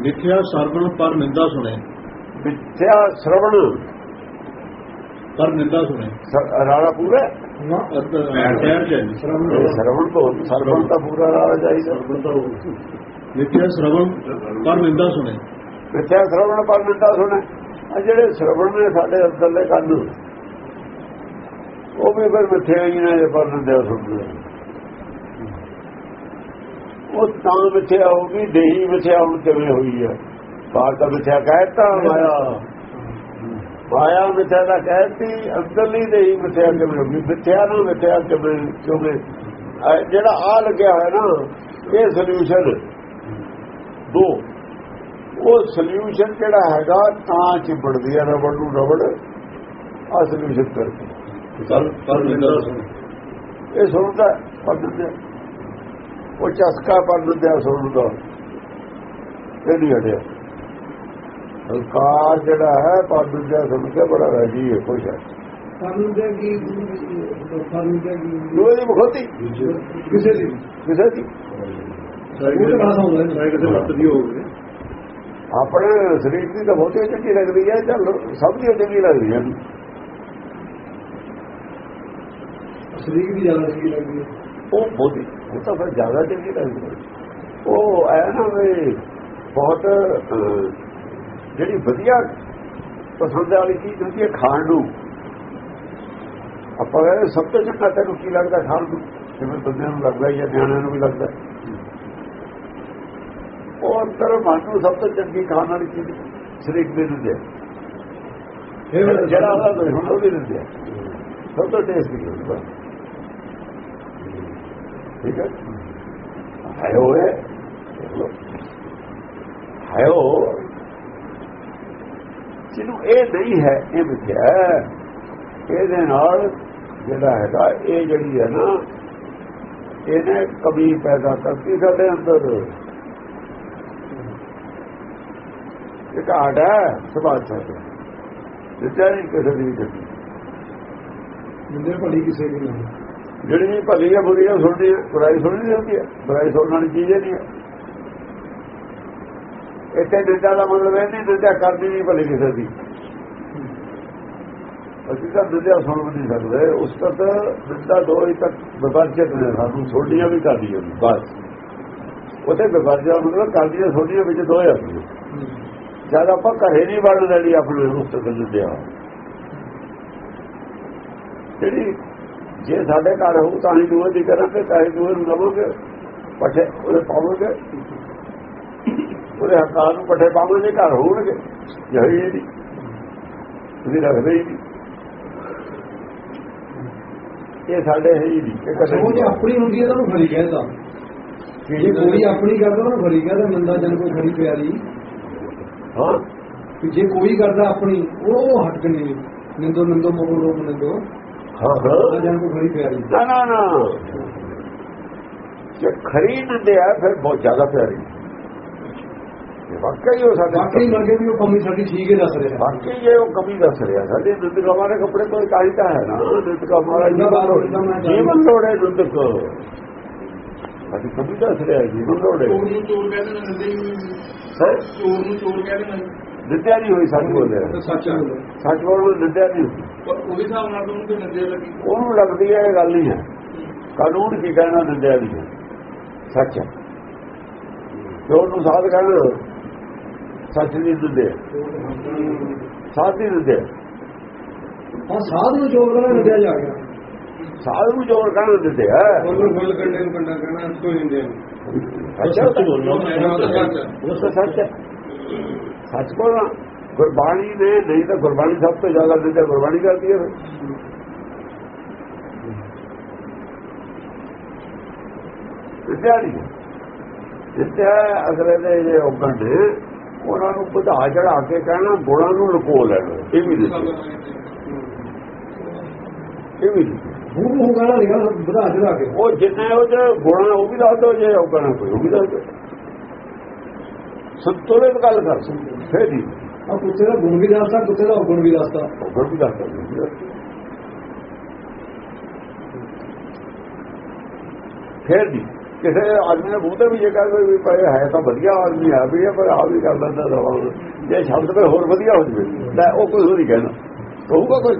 ਮਿੱਥਿਆ ਸਰਵਣ ਪਰ ਨਿੰਦਾ ਸੁਣੇ। ਮਿੱਥਿਆ ਸ਼ਰਵਣ। ਪਰ ਨਿੰਦਾ ਸੁਣੇ। ਰਾੜਾ ਪੂਰਾ? ਨਾ ਸ਼ਰਵਣ ਤੋਂ ਸਰਵਣ ਤਾਂ ਪੂਰਾ ਰਾੜਾ ਚਾਹੀਦਾ। ਮਿੱਥਿਆ ਸਰਵਣ ਪਰ ਨਿੰਦਾ ਸੁਣੇ। ਮਿੱਥਿਆ ਸ਼ਰਵਣ ਪਰ ਨਿੰਦਾ ਸੁਣੇ। ਆ ਜਿਹੜੇ ਸ਼ਰਵਣ ਨੇ ਸਾਡੇ ਅੰਦਰਲੇ ਕੰਨ ਉਹ ਵੀ ਫਿਰ ਮਿੱਥਿਆ ਹੀ ਨੇ ਜੇ ਪਰ ਨਿੰਦਾ ਸੁਣਦੇ ਉਹ ਤਾਂ ਮਿੱਥਿਆ ਹੋਗੀ ਦੇਹੀ ਮਿੱਥਿਆ ਹੁਣ ਕਿਵੇਂ ਹੋਈ ਹੈ? ਬਾਹਰ ਤਾਂ ਮਿੱਥਿਆ ਕਹਿਤਾ ਮਾਇਆ। ਮਾਇਆ ਮਿੱਥਿਆ ਦਾ ਕਹਿਤੀ ਅੰਦਰਲੀ ਦੇਹੀ ਮਿੱਥਿਆ ਕਿਵੇਂ ਹੋਗੀ ਮਿੱਥਿਆ ਨਾ ਮਿੱਥਿਆ ਕਿਵੇਂ ਇਹ ਜਿਹੜਾ ਆ ਲੱਗਿਆ ਹੋਇਆ ਨਾ ਇਹ ਸੋਲੂਸ਼ਨ ਦੋ ਉਹ ਸੋਲੂਸ਼ਨ ਜਿਹੜਾ ਹੈਗਾ ਤਾਂ ਚਿੰਬੜਦੀ ਹੈ ਰਬੜ ਨੂੰ ਰਬੜ ਆ ਸੋਲੂਸ਼ਨ ਕਰਕੇ। ਇਹ ਸੁਣਦਾ ਪਰ ਦਿੰਦੇ ਉਹ ਚਸਕਾ ਪਰ ਦਿੰਦੇ ਸੁਣਦਾ ਇਹ ਨਹੀਂ ਹਟਿਆ। ਹੰਕਾਰ ਜਿਹੜਾ ਹੈ ਪਰ ਦਿੰਦੇ ਸੁਣ ਕੇ ਬੜਾ ਰਾਜੀ ਹੈ ਖੁਸ਼ ਹੈ। ਸਾਨੂੰ ਦੇ ਕੀ ਸਾਨੂੰ ਦੇ ਕੀ? ਦੀ ਬਖੋਤੀ ਕਿਸੇ ਦੀ ਕਿਸੇ ਦੀ। ਦੀ ਆਪਣੇ ਸਰੀਰ ਦੀ ਤਾਂ ਬਹੁਤੀ ਚੰਗੀ ਲੱਗਦੀ ਹੈ ਚੱਲ ਸਭ ਦੀ ਚੰਗੀ ਲੱਗਦੀ ਹੈ ਸਰੀਰ ਦੀ ਜ਼ਿਆਦਾ ਚੰਗੀ ਲੱਗਦੀ ਹੈ। ਉਹ ਬਹੁਤੀ ਉਹ ਤਾਂ ਫਿਰ ਜ਼ਿਆਦਾ ਚੰਗੀ ਲੱਗਦੀ ਹੈ ਉਹ ਐ ਨਾ ਵੀ ਬਹੁਤ ਜਿਹੜੀ ਵਧੀਆ ਪਸੰਦ ਵਾਲੀ ਚੀਜ਼ ਹੁੰਦੀ ਹੈ ਖਾਣ ਨੂੰ। ਆਪਾਂ ਕਹਿੰਦੇ ਸਭ ਤੋਂ ਚੰਗਾ ਤੈਨੂੰ ਕੀ ਲੱਗਦਾ ਖਾਣ ਨੂੰ? ਜਿਵੇਂ ਬੰਦਿਆਂ ਨੂੰ ਲੱਗਦਾ ਜਾਂ ਨਿਆਣਿਆਂ ਨੂੰ ਵੀ ਲੱਗਦਾ। ਉਹ ਅੰਦਰ ਮਨ ਨੂੰ ਸਭ ਤੋਂ ਚੰਗੀ ਖਾਣ ਵਾਲੀ ਚੀਜ਼ ਸਰੀਰ ਦੇ ਦਿੰਦੇ। ਫਿਰ ਜਿਹੜਾ ਉਹਦਾ ਦੁਸ਼ਮਣ ਉਹ ਵੀ ਦਿੰਦੇ। ਸਭ ਤੋਂ ਟੇਸਟੀ ਹੁੰਦਾ ਠੀਕ ਹੈ। ਹੈ ਹੈ। ਹੈ ਜਿਹਨੂੰ ਇਹ ਨਹੀਂ ਹੈ, ਇਹ ਮਿਥਿਆ ਇਹਦੇ ਨਾਲ ਜਿਹੜਾ ਹੈਗਾ, ਇਹ ਜਿਹੜੀ ਹੈ ਨਾ, ਇਹਨੇ ਕਮੀ ਪੈਦਾ ਕਰਤੀ ਸਾਡੇ ਅੰਦਰ। ਇਹ ਘਾਟ ਹੈ, ਸੁਭਾਅ ਸਾਡੇ ਜਿੱਦਾਂ ਨਹੀਂ ਕਿਸੇ ਦੀ ਜੱਦੀ ਜਿੰਦੇ ਭਲੀ ਕਿਸੇ ਦੀ ਨਹੀਂ। ਜਿਹੜੀ ਭਲੀ ਹੈ ਬੁਰੀ ਹੈ ਸੁਣਦੀ ਬੁਰਾਈ ਸੁਣਨੀ ਨਹੀਂ ਹੁੰਦੀ ਹੈ ਬੁਰਾਈ ਸੁਣਨ ਵਾਲੀ ਚੀਜ਼ ਹੀ ਨਹੀਂ ਹੈ ਇੱਥੇ ਨਿੰਦਾ ਦਾ ਮਤਲਬ ਇਹ ਨਹੀਂ ਨਿੰਦਾ ਕਰਦੀ ਨਹੀਂ ਭਲੀ ਕਿਸੇ ਦੀ। ਅਸੀਂ ਤਾਂ ਨਿੰਦਾ ਸੁਣ ਵੀ ਨਹੀਂ ਸਕਦੇ। ਉਸ ਤੱਕ ਨਿੰਦਾ ਦੋ ਹੀ ਤੱਕ ਵਿਵਰਜਿਤ ਨੇ ਸਾਨੂੰ ਛੋਡੀਆਂ ਵੀ ਕਰਦੀ ਹੈ ਬਸ। ਉਹਦੇ ਵਿਵਰਜਿਤ ਮਤਲਬ ਕਰਦੀਆਂ ਛੋਡੀਆਂ ਵਿੱਚ ਦੋ ਜਾਂਦੀਆਂ ਜਦ ਆਪਾਂ ਘਰੇ ਨਹੀਂ ਵੜਨ ਲੈਣੀ ਆਪਣੇ ਉਸ ਤੱਕ ਨਿੰਦਿਆ ਜਿਹੜੀ ਜੇ ਸਾਡੇ ਘਰ ਹੋਊ ਤਾਂ ਹੀ ਦੂਏ ਦੀ ਕਰਾਂਗੇ ਤਾਂ ਹੀ ਦੂਏ ਨੂੰ ਲਵਾਂਗੇ ਪੱਠੇ ਉਹਦੇ ਪਾਵਾਂਗੇ। ਉਹਦੇ ਹੱਕਾਂ ਨੂੰ ਪੱਠੇ ਪਾਵਾਂਗੇ ਘਰ ਹੋਣਗੇ। ਜਹੀ ਨਹੀਂ ਤੁਸੀਂ ਰੱਖਦੇ ਹੀ ਨਹੀਂ। ਇਹ ਸਾਡੇ ਹੈ ਹੀ ਨਹੀਂ ਜੇ ਆਪਣੀ ਹੁੰਦੀ ਹੈ ਤਾਂ ਉਹਨੂੰ ਖਰੀ ਕਹਿੰਦਾ ਜੇ ਕੋਈ ਆਪਣੀ ਕਰਦਾ ਉਹਨੂੰ ਖਰੀ ਕਹਿੰਦਾ ਨੰਦਾ ਜਨ ਕੋਈ ਖਰੀ ਪਿਆਰੀ। ਹਾਂ। ਜੇ ਕੋਈ ਕਰਦਾ ਆਪਣੀ ਉਹ ਹਟ ਕੇ ਨਹੀਂ। ਨਿੰਦੋ ਨਿੰਦੋ ਮੋਹ ਲੋਕ ਨਿੰਦੋ। ਹਾਂ ਹਾਂ ਨੰਦਾ ਜਨ ਕੋਈ ਖਰੀ ਪਿਆਰੀ ਨਾ ਨਾ ਨਾ ਜੇ ਖਰੀ ਨਿੰਦਿਆ ਫਿਰ ਬਹੁਤ ਜ਼ਿਆਦਾ ਪਿਆਰੀ ਇਹ ਵਾਕਈ ਉਹ ਸਾਡੇ ਬਾਕੀ ਲੱਗੇ ਵੀ ਉਹ ਕਮੀ ਸਾਡੀ ਠੀਕ ਹੈ ਦੱਸ ਰਿਹਾ ਬਾਕੀ ਜੇ ਉਹ ਕਮੀ ਦੱਸ ਰਿਹਾ ਸਾਡੇ ਦੁੱਧ ਕਮਾਰੇ ਕੱਪੜੇ ਕੋਈ ਕਾਇਦਾ ਹੈ ਨਾ ਦੁੱਧ ਕਮਾਰਾ ਜੀਵਨ ਲੋੜੇ ਦੁੱਧ ਕੋ ਅਸੀਂ ਕਮੀ ਦੱਸ ਰਿਹਾ ਜੀਵਨ ਲੋੜੇ ਚੋਰ ਨੂੰ ਚੋਰ ਕਹਿ ਦੇਣਾ ਨੰਦੇ ਹੀ ਹੈ ਚੋਰ ਨੂੰ ਚੋਰ ਕਹਿ ਦੇਣਾ ਦਿੱਤਿਆ ਨਹੀਂ ਹੋਈ ਸੱਚ ਬੋਲਿਆ ਤਾਂ ਸੱਚ ਹੈ ਸੱਚ ਬੋਲਣ ਦਿੱਤਿਆ ਨਹੀਂ ਪਰ ਉਹਦੇ ਹਿਸਾਬ ਨਾਲ ਤਾਂ ਉਹਨੂੰ ਕੋਈ ਨੰਦੇ ਲੱਗੀ ਉਹਨੂੰ ਲੱਗਦੀ ਹੈ ਇਹ ਗੱਲ ਨਹੀਂ ਹੈ ਕਾਨੂੰਨ ਕੀ ਕਹਿਣਾ ਨਹੀਂ। ਹੈ ਸੱਚ ਹੈ ਜੋ ਉਹਨੂੰ ਸਾਧ ਕਹਿਣਾ ਸੱਚ ਨਹੀਂ ਦਿੰਦੇ। ਸਾਧ ਨਹੀਂ ਦਿੰਦੇ। ਹਾਂ ਸਾਧ ਨੂੰ ਚੋਰ ਕਰਨਾ ਨੰਦਿਆ ਜਾ ਗਿਆ ਸਾਧ ਨੂੰ ਜੋਰ ਕਹਿਣਾ ਦਿੰਦੇ ਆ? ਉਹਨੂੰ ਫੁੱਲ ਕੰਡੇ ਨੂੰ ਕੰਡਾ ਕਰਨਾ ਕੋਈ ਨਹੀਂ ਦੇ ਅੱਛਾ ਉਹ ਤਾਂ ਸੱਚ ਹੈ ਸੱਚ ਬੋਲਣਾ ਗੁਰਬਾਣੀ ਨੇ ਨਹੀਂ ਤਾਂ ਗੁਰਬਾਣੀ ਸਭ ਤੋਂ ਜ਼ਿਆਦਾ ਦਿੰਦੇ ਗੁਰਬਾਣੀ ਕਰਦੀ ਹੈ ਨਹੀਂ ਵਿਦਿਆ ਅਗਲੇ ਦੇ ਜੇ ਔਗਣ ਨੇ ਉਹਨਾਂ ਨੂੰ ਵਧਾ ਚੜਾ ਕੇ ਕਹਿਣਾ ਗੁਣਾਂ ਨੂੰ ਲੁਕੋ ਲੈਣਾ। ਇਹ ਵੀ ਨਹੀਂ ਇਹ ਵੀ ਮੂੰਹ ਗਾਣਾ ਨਿਕਲ ਵਧਾ ਚੜਾ ਕੇ। ਉਹ ਜਿੰਨੇ ਉਹ ਚ ਗੁਣਾ ਉਹ ਵੀ ਦੱਸ ਦੋ ਜੇ ਔਗਣ ਕੋਈ ਉਹ ਵੀ ਦੱਸ ਦੋ ਸੰਤੁਲਿਤ ਗੱਲ ਕਰ। ਫੇਰ ਜੀ। ਆ ਕੁੱਤੇ ਦਾ ਗੁਣ ਵੀ ਦੱਸਦਾ ਕੁੱਤੇ ਦਾ ਔਗਣ ਵੀ ਦੱਸਦਾ। ਔਗਣ ਵੀ ਦੱਸ ਦੋ ਫੇਰ ਜੀ ਕਿਸੇ ਆਦਮੀ ਦੇ ਮੂੰਹ ਤੇ ਵੀ ਜੇ ਕਹਿੰਦੇ ਵੀ ਭਾਈ ਹੈ ਤਾਂ ਵਧੀਆ ਆਦਮੀ ਆ ਵੀ ਪਰ ਆ ਵੀ ਕਰ ਲੈਂਦਾ ਦਵਾ ਜੇ ਸ਼ਬਦ ਤੇ ਹੋਰ ਵਧੀਆ ਹੋ ਜਵੇ ਲੈ ਉਹ ਕੋਈ ਨਹੀਂ ਕਹਿਣਾ। ਕਹੂਗਾ ਕੋਈ?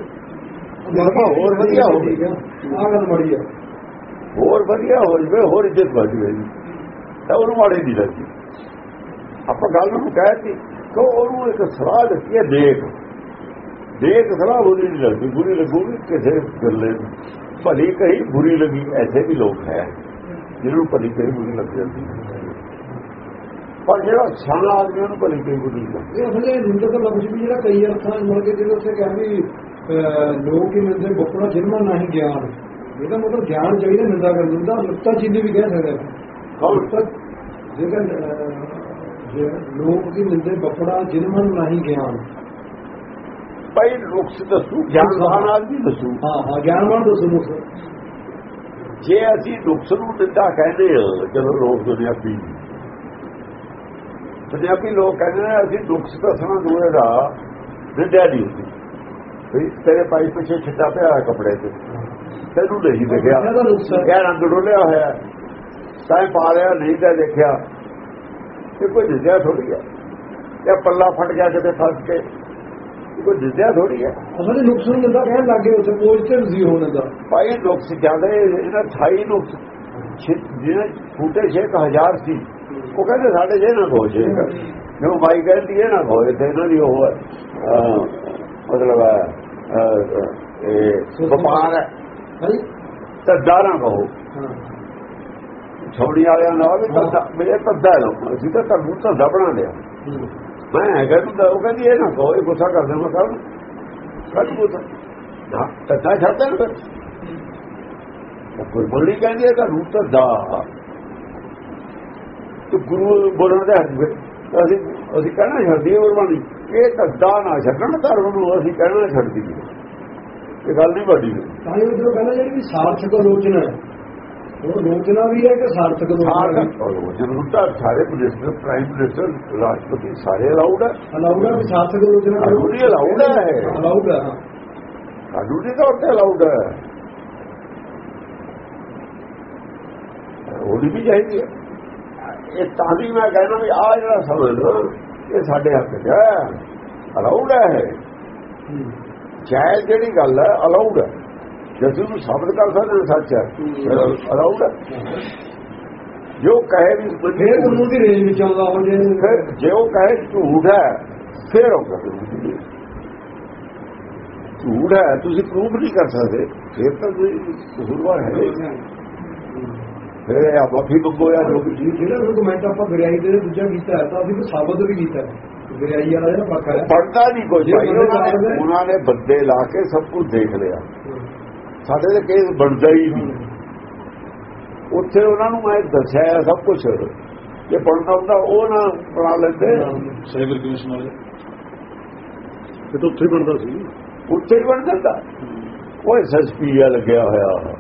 ਬਾਬਾ ਹੋਰ ਵਧੀਆ ਹੋਵੇ। ਆ ਗੱਲ ਆ। ਹੋਰ ਵਧੀਆ ਹੋ ਜਵੇ ਹੋਰ ਇੱਜ਼ਤ ਵੱਧ ਜਵੇ ਤਾਂ ਉਹਨੂੰ ਮਾੜੀ ਨਹੀਂ ਲੱਗਦੀ। ਆਪਾਂ ਗੱਲ ਨੂੰ ਕਹਿਤੀ। ਕਿ ਉਹਨੂੰ ਇੱਕ ਸਲਾਹ ਦਿੱਤੀ ਹੈ ਦੇਖ। ਦੇਖ ਸਲਾਹ ਬੁਰੀ ਨਹੀਂ ਲੱਗਦੀ। ਬੁਰੀ ਲੱਗੂਗੀ ਕਿਸੇ ਗੱਲੇ ਨੂੰ। ਭਲੀ ਕਹੀ ਬੁਰੀ ਲੱਗੀ। ਐਸੇ ਵੀ ਲੋਕ ਹੈ ਜਿਹਨਾਂ ਨੂੰ ਭਲੀ ਕਹੀ ਬੁਰੀ ਲੱਗ ਜਾਂਦੀ ਹੈ। ਪਰ ਜਿਹੜਾ ਸਾਨਾ ਆਦਮੀ ਉਹਨੂੰ ਭਲੀ ਕਹੀ ਬੁਰੀ ਲੱਗਦੀ। ਇਹ ਅਸਲੇ ਨਿੰਦਾ ਤਾਂ ਲਫ਼ਜ਼ ਵੀ ਜਿਹੜਾ ਕਈ ਅਰਥਾਂ ਨਾਲ ਮਿਲ ਕੇ ਜਿਹੜੇ ਉੱਥੇ ਕਹਿੰਦੇ ਲੋਕ ਹੀ ਨਿੰਦੇ ਬੁੱਕਣਾ ਜਿਨ੍ਹਾਂ ਨਹੀਂ ਗਿਆਨ। ਇਹਦਾ ਮਤਲਬ ਗਿਆਨ ਚਾਹੀਦਾ ਨਿੰਦਾ ਕਰ ਦਿੰਦਾ ਲੁੱਟਾ ਚੀਨੀ ਵੀ ਕਹਿ ਸਕਦੇ ਹਾਂ ਲੁੱਟਾ ਜੇਕਰ ਅਹ, ਜੇ ਲੋਕ ਦੀ ਨਿੰਦੇ ਬੁੱਕਣਾ ਜਿਨ੍ਹਾਂ ਨੂੰ ਨਹੀਂ ਗਿਆਨ ਭਾਈ ਨੁਕਸ ਦੱਸੂ ਗਿਆਨਵਾਨ ਆਦਮੀ ਦੱਸੂ। ਹਾਂ ਹਾਂ ਗਿਆਨਵਾਨ ਦੱਸੋ ਮੁਖ। ਜੇ ਅਸੀਂ ਨੁਕਸ ਨੂੰ ਨਿੰਦਾ ਕਹਿੰਦੇ ਹਾਂ ਜਦੋਂ ਲੋਕ ਦੁਨਿਆਵੀ। ਦੁਨਿਆਵੀ ਲੋਕ ਕਹਿੰਦੇ ਨੇ ਅਸੀਂ ਨੁਕਸ ਦੱਸਣਾ ਦੂਰੇ ਦਾ ਨਿੰਦਿਆ ਨਹੀਂ ਹੁੰਦੀ ਵੀ ਤੇਰੇ ਪਾਈ ਪਿੱਛੇ ਛਿੱਟਾ ਪਿਆ ਹੋਇਆ ਕੱਪੜੇ ਤੇ। ਤੈਨੂੰ ਨਹੀਂ ਦੇਖਿਆ। ਹੈ। ਇਹ ਰੰਗ ਡੋਲਿਆ ਹੋਇਆ। ਤਾਂ ਪਾ ਲਿਆ ਨਹੀਂ ਤਾਂ ਦੇਖਿਆ। ਇਹ ਕੋਈ ਨਿੰਦਿਆ ਥੋੜੀ ਹੈ। ਇਹ ਪੱਲਾ ਫਟ ਗਿਆ ਕਿਤੇ ਫਸ ਕੇ। ਇਹ ਕੋਈ ਨਿੰਦਿਆ ਥੋੜੀ ਹੈ। ਅਸਲੇ ਨੁਕਸ ਨੂੰ ਨਿੰਦਾ ਕਹਿਣ ਲੱਗੇ ਉੱਥੇ ਪੋਜ਼ਿਟਿਵ ਸੀ ਹੋਣ ਦਾ ਭਾਈ ਨੁਕਸ ਜ਼ਿਆਦਾ ਇਹਨਾਂ 28 ਨੁਕਸ। ਜਿਹਨੇ ਫੂਟੇ 6000 ਸੀ ਉਹ ਕਹਿੰਦੇ ਸਾਡੇ ਜੇ ਨਾ ਖੋਜੇ। ਜੋ ਬਾਈ ਕਹਿੰਦੀ ਹੈ ਨਾ ਖੋਏ ਤੇ ਇਹਨਾਂ ਦੀ ਉਹ ਹੈ ਮਤਲਬ ਹੈ, ਇਹ ਵਪਾਰ ਹੈ। ਤਾਂ ਦਾਰਾਂ ਕਹੋ। ਹਾਂ ਵਾਲਿਆਂ ਨਾਲ ਵੀ ਤਾਂ ਮੇਰੇ ਧੱਦਾ ਲੋ ਅਸੀਂ ਤਾਂ ਤੁਹਾਨੂੰ ਧੱਦਾ ਬਣਾ ਲਿਆ। ਮੈਂ ਹੈਗਾ ਤੂੰ ਉਹ ਕਹਿੰਦੀ, ਇਹ ਨਾ ਕਹੋ, ਇਹ ਗੁੱਸਾ ਕਰ ਮੈਂ ਕਹਾਂ ਕੱਢ ਗੁੱਸਾ ਨਾ, ਧੱਦਾ ਛੱਡਦਾ ਨਾ ਉਹ ਗੁਰਬਣੀ ਕਹਿੰਦੀ ਹੈ ਤਾਂ ਧੱਦਾ। ਤੇ ਗੁਰੂ ਬੋਲਣ ਦੇ ਹੱਥ ਵਿੱਚ ਅਸੀਂ ਅਸੀਂ ਕਹਿਣਾ ਛੱਡਦੀ ਗੁਰਬਾਣੀ। ਇਹ ਧੱਦਾ ਨਾ ਛੱਡਣ, ਧਰਮ ਨੂੰ ਅਸੀਂ ਕਹਿਣਾ ਛੱਡਦੀ ਇਹ ਗੱਲ ਨਹੀਂ ਵੱਡੀ। ਤਾਂ ਇਹ ਉਧਰੋਂ ਕਹਿੰਦਾ ਜਿਹੜੀ ਸਾਰਥਕ ਆਲੋਚਨਾ ਹੈ ਉਹ ਆਲੋਚਨਾ ਵੀ ਹੈ ਕਿ ਸਾਰਥਕ ਤਾਂ ਸਾਰੇ ਮਿਨਿਸਟਰ ਪ੍ਰਾਈਮ ਮਿਨਿਸਟਰ ਰਾਸ਼ਟਰਪਤੀ ਸਾਰੇ ਅਲਾਉਡ ਹੈ। ਅਲਾਉਡ ਹੈ ਵੀ ਸਾਰਥਕ ਕਰੋ ਕਾਨੂੰਨੀ allowed ਹੈ। ਅਲਾਉਡ ਹੈ ਕਾਨੂੰਨੀ ਤੌਰ ਤੇ ਅਲਾਉਡ ਹੈ। ਹੋਣੀ ਵੀ ਚਾਹੀਦੀ ਹੈ। ਇਹ ਤਾਂ ਵੀ ਮੈਂ ਕਹਿੰਦਾ ਵੀ ਆ ਜਿਹੜਾ ਸਮਝ ਇਹ ਸਾਡੇ ਹੱਥ 'ਚ ਹੈ। ਅਲਾਉਡ ਹੈ। ਹੂੰ। ਜਾਇਜ਼ ਜਿਹੜੀ ਗੱਲ ਹੈ ਅਲਾਉਡ ਹੈ। ਜੇ ਤੁਸੀਂ ਸਾਬਤ ਕਰ ਸਕਦੇ ਹੋ ਸੱਚ ਹੈ। ਅਲਾਉਡ ਜੋ ਕਹੇ ਵੀ ਫਿਰ ਕਾਨੂੰਨ ਦੀ ਰੇਂਜ ਵਿੱਚ ਆਉਂਦਾ ਹੋ ਜੇ ਫਿਰ ਜੇ ਉਹ ਕਹੇ ਝੂਠ ਹੈ ਫਿਰ ਉਹ ਕਹੇ। ਝੂਠ ਹੈ ਤੁਸੀਂ ਪ੍ਰੂਫ ਨਹੀਂ ਕਰ ਸਕਦੇ। ਫਿਰ ਤਾਂ ਤੁਸੀਂ ਕਸੂਰਵਾਰ ਹੈ। ਫਿਰ ਇਹ ਆਪੀ ਬੰਗੋ ਜਾਂ ਜੋ ਵੀ ਜੀ ਜਿਹੜਾ ਡਾਕੂਮੈਂਟ ਆਪਾਂ ਗਰਿਆਈ ਦੇ ਦੂਜਾ ਕੀਤਾ ਹੈ ਤਾਂ ਅਸੀਂ ਸਾਬਤ ਵੀ ਕੀਤਾ ਗਰਿਆਈ ਵਾਲਾ ਜਿਹੜਾ ਪੱਕਾ ਹੈ। ਪੜਦਾ ਨਹੀਂ ਕੋਈ ਬੰਦੇ ਉਹਨਾਂ ਨੇ ਬੰਦੇ ਲਾ ਕੇ ਸਭ ਕੁਝ ਦੇਖ ਲਿਆ। ਸਾਡੇ ਦੇ ਕੇਸ ਬਣਦਾ ਹੀ ਨਹੀਂ। ਉੱਥੇ ਉਹਨਾਂ ਨੂੰ ਮੈਂ ਦੱਸਿਆ ਸਭ ਕੁਝ ਜੇ ਪੜਨਾ ਹੁੰਦਾ ਉਹ ਨਾ ਬਣਾ ਲੈਂਦੇ। ਸਾਈਬਰ ਕਮਿਸ਼ਨ ਵਾਲੇ। ਇਹ ਤਾਂ ਉੱਥੇ ਬਣਦਾ ਸੀ। ਉੱਥੇ ਹੀ ਬਣ ਜਾਂਦਾ। ਉਹ ਐਸਐਸਪੀ ਆ ਲੱਗਿਆ ਹੋਇਆ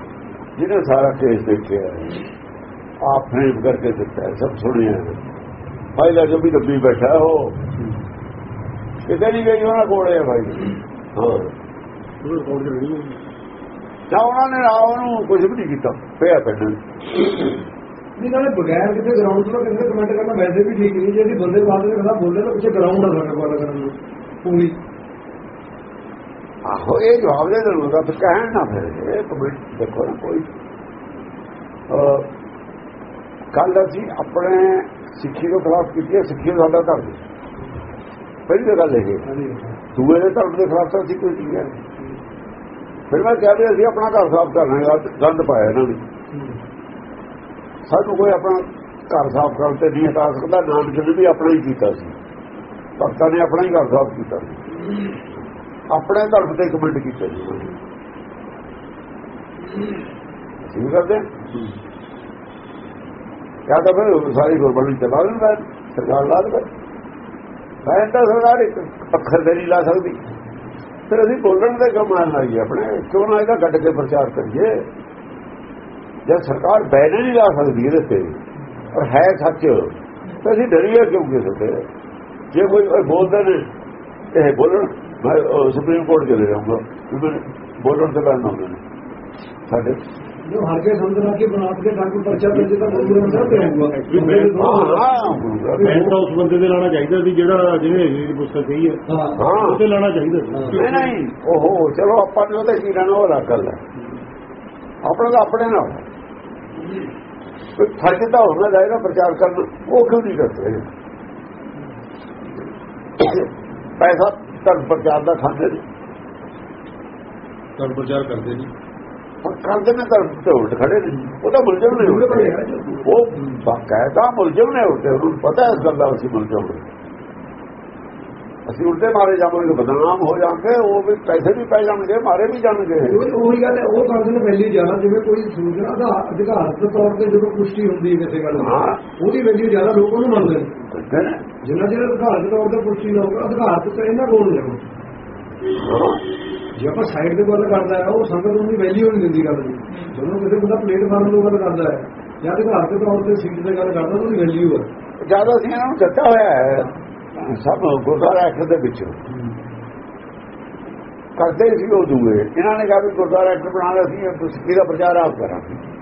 ਜਿਹਨੇ ਸਾਰਾ ਕੇਸ ਦੇਖਿਆ ਆਪ ਫਰੇਮ ਕਰਕੇ ਦਿੱਤਾ ਸਭ ਸੁਣਿਆ ਫਾਈਲਾਂ ਜੋ ਵੀ ਦੱਬੀ ਬੈਠਾ ਉਹ। ਕਿਤੇ ਨਹੀਂ ਗਈ ਉਹਨਾਂ ਕੋਲੇ ਹੈ ਭਾਈ। ਹਾਂ। ਨਾ ਉਹਨਾਂ ਨੇ ਨਾ ਉਹਨੂੰ ਕੁਝ ਵੀ ਨਹੀਂ ਕੀਤਾ ਪਿਆ ਪਿੰਡ ਨਹੀਂ ਨਾਲੇ ਬਗੈਰ ਕਿਤੇ ਗਰਾਊਂਡ ਤੋਂ ਕਿਸੇ ਕਮੈਂਟ ਕਰਨਾ ਵੈਸੇ ਵੀ ਠੀਕ ਨਹੀਂ ਜੇ ਅਸੀਂ ਬੰਦੇ ਬਾਤ ਦੇ ਖਿਲਾਫ ਬੋਲੇ ਤਾਂ ਪਿੱਛੇ ਗਰਾਊਂਡ ਆ ਸਾਡੇ ਕੋਲ ਕਰਨ ਨੂੰ ਪੂਰੀ। ਆਹੋ ਇਹ ਜਵਾਬ ਦੇ ਦੇਣਾ ਤਾਂ ਕਹਿਣ ਨਾ ਫਿਰ ਇਹ ਕਮੈਂਟ ਦੇਖੋ ਨਾ ਕੋਈ। ਕੱਲ ਅਸੀਂ ਆਪਣੇ ਸਿੱਖੀ ਦੇ ਖਿਲਾਫ ਕੀਤੀ ਹੈ ਸਿੱਖੀ ਸਾਡਾ ਧਰਮ। ਪਹਿਲੀ ਗੱਲ ਇਹ। ਦੂਏ ਦੇ ਧਰਮ ਦੇ ਖਿਲਾਫ ਤਾਂ ਅਸੀਂ ਕੋਈ ਨਹੀਂ ਹੈ ਫਿਰ ਮੈਂ ਕਿਹਾ ਵੀ ਅਸੀਂ ਆਪਣਾ ਘਰ ਸਾਫ਼ ਕਰਨਾ ਹੈ ਗੰਦ ਪਾਇਆ ਇਹਨਾਂ ਨੇ। ਸਾਨੂੰ ਕੋਈ ਆਪਣਾ ਘਰ ਸਾਫ਼ ਕਰਨ ਤੇ ਨਹੀਂ ਹਟਾ ਸਕਦਾ, ਨਾਨਕ ਨੇ ਵੀ ਆਪਣਾ ਹੀ ਕੀਤਾ ਸੀ। ਭਗਤਾਂ ਨੇ ਆਪਣਾ ਹੀ ਘਰ ਸਾਫ਼ ਕੀਤਾ ਸੀ। ਆਪਣੇ ਧਰਮ ਤੇ ਕਮੈਂਟ ਕੀਤਾ ਜੀ ਉਹਨਾਂ ਨੇ। ਕਰਦੇ ਹਾਂ। ਜਾਂ ਤਾਂ ਫਿਰ ਸਾਰੀ ਗੁਰਬਾਣੀ ਚਲਾ ਲੈਂਦਾ ਸਰਕਾਰ ਲਾ ਦੇ ਮੈਂ ਤਾਂ ਸਰਕਾਰ ਇੱਕ ਅੱਖਰ ਦੇ ਨਹੀਂ ਲਾ ਸਕਦੀ। ਫਿਰ ਅਸੀਂ ਬੋਲਣ ਦੇ ਕੰਮ ਕਮਾਲ ਲਾਈਏ ਆਪਣੇ। ਕਿਉਂ ਨਾ ਇਹਦਾ ਕੱਢ ਕੇ ਪ੍ਰਚਾਰ ਕਰੀਏ। ਜੇ ਸਰਕਾਰ ਬੈਨ ਨਹੀਂ ਲਾ ਸਕਦੀ ਇਹਦੇ ਤੇ, ਔਰ ਹੈ ਸੱਚ, ਤਾਂ ਅਸੀਂ ਡਰੀਏ ਕਿਉਂ ਕਿਸੇ ਤੇ? ਜੇ ਕੋਈ ਉਹ ਬੋਲਦੇ ਨੇ ਇਹ ਬੋਲਣ, ਮੈਂ ਸੁਪਰੀਮ ਕੋਰਟ ਚਲੇ ਜਾਊਂਗਾ ਕਿਉਂਕਿ ਬੋਲਣ ਤੇ ਬੈਨ ਹੁੰਦੇ ਨੇ ਸਾਡੇ ਜੋ ਹਰ ਕੇ ਸਮਝਣਾ ਕਿ ਬਣਾ ਕੇ ਡਾਕੂ ਪਰਚਾ ਤੇ ਜਿਹਦਾ ਗੁਰੂ ਅੰਦਰ ਤੇ ਹੋਊਗਾ ਹਾਂ। ਹਾਂ। ਬੈਂਕ ਤਾਂ ਉਸ ਬੰਦੇ ਦੇ ਲਾਣਾ ਚਾਹੀਦਾ ਸੀ ਜਿਹੜਾ ਜਿਹਨੇ ਇਹ ਪੁੱਛਿਆ ਸਹੀ ਹੈ। ਹਾਂ। ਉਹਦੇ ਲਾਣਾ ਚਾਹੀਦਾ ਸੀ। ਨਹੀਂ ਨਹੀਂ। ਓਹੋ ਚਲੋ ਆਪਾਂ ਨੇ ਉਹਦੇ ਕੀ ਰਹਿਣਾ ਉਹ ਅਲੱਗ ਗੱਲ ਹੈ। ਆਪਣਾ ਤਾਂ ਆਪਣੇ ਨਾਲ। ਫਰਜ਼ ਤਾਂ ਹੋਣਾ ਚਾਹੀਦਾ ਪ੍ਰਚਾਰ ਕਰਨ। ਉਹ ਕਿਉਂ ਨਹੀਂ ਕਰਦੇ? ਪੈਸਾ ਧਰਮ ਪ੍ਰਚਾਰ ਦਾ ਖਾਂਦੇ ਨੇ। ਕਰ ਪ੍ਰਚਾਰ ਕਰਦੇ ਨਹੀਂ ਪਰ ਕਰਦੇ ਨੇ ਤੇ ਉਲਟ ਖੜੇ ਨੇ। ਉਹ ਤਾਂ ਮੁਲਜ਼ਮ ਨੇ। ਉਹ ਬਾਕਾਇਦਾ ਮੁਲਜ਼ਮ ਨੇ ਉਲਟੇ ਉਹਨੂੰ ਪਤਾ ਹੈ ਇਸ ਗੱਲ ਦਾ ਅਸੀਂ ਮੁਲਜ਼ਮ ਅਸੀਂ ਉਲਟੇ ਮਾਰੇ ਜਾਵਾਂਗੇ ਬਦਨਾਮ ਹੋ ਜਾਵਾਂਗੇ। ਉਹ ਵੀ ਪੈਸੇ ਵੀ ਪੈ ਜਾਣਗੇ ਮਾਰੇ ਵੀ ਜਾਣਗੇ। ਉਹ- ਗੱਲ ਹੈ ਉਹ ਕਰਦੇ ਨੇ ਵੈਲਿਊ ਜ਼ਿਆਦਾ ਜਿਵੇਂ ਕੋਈ ਸੂਚਨਾ ਦਾ ਅਧਿਕਾਰਤ ਤੌਰ ਤੇ ਜਦੋਂ ਪੁਸ਼ਟੀ ਹੁੰਦੀ ਹੈ ਕਿਸੇ ਗੱਲ ਦੀ ਹਾਂ। ਉਹਦੀ ਵੈਲਿਊ ਜ਼ਿਆਦਾ ਲੋਕ ਉਹਨੂੰ ਮੰਨਦੇ ਨੇ। ਜਿੰਨਾ ਜਿਹੜਾ ਅਧਿਕਾਰਤ ਤੌਰ ਤੇ ਪੁਸ਼ਟੀ ਹੋਊਗਾ ਅਧਿਕਾਰਤ ਤਾਂ ਇਹਨਾਂ ਕੋਲ ਹਾਂ। ਜੇ ਆਪਾਂ ਸਾਈਡ ਤੇ ਗੱਲ ਕਰਦਾ ਹੈ, ਉਹ ਸੰਗਤ ਨੂੰ ਵੈਲਿਊ ਨਹੀਂ ਦਿੰਦੀ ਗੱਲ ਦੀ। ਜਦੋਂ ਕਿਸੇ ਬੰਦਾ ਪਲੇਟਫਾਰਮ ਤੋਂ ਗੱਲ ਕਰਦਾ ਹੈ। ਜਾਂ ਅਧਿਕਾਰਤ ਤੌਰ ਤੇ ਸੀਟ ਤੇ ਗੱਲ ਕਰਦਾ, ਉਹਦੀ ਵੈਲਿਊ ਹੈ। ਜ਼ਿਆਦਾ ਅਸੀਂ ਇਹਨਾਂ ਨੂੰ ਦਿੱਤਾ ਹੋਇਆ ਹੈ, ਸਭ ਗੁਰਦੁਆਰਾ ਐਕਟ ਦੇ ਵਿੱਚ। ਕਰਦੇ ਸੀ ਉਹ ਦੂਏ। ਇਹਨਾਂ ਨੇ ਕਿਹਾ ਵੀ ਗੁਰਦੁਆਰਾ ਐਕਟ ਬਣਾ ਲਿਆ ਸੀ ਤੁਸੀਂ ਦਾ ਪ੍ਰਚਾਰ ਆਪ ਕਰਾਂਗੇ।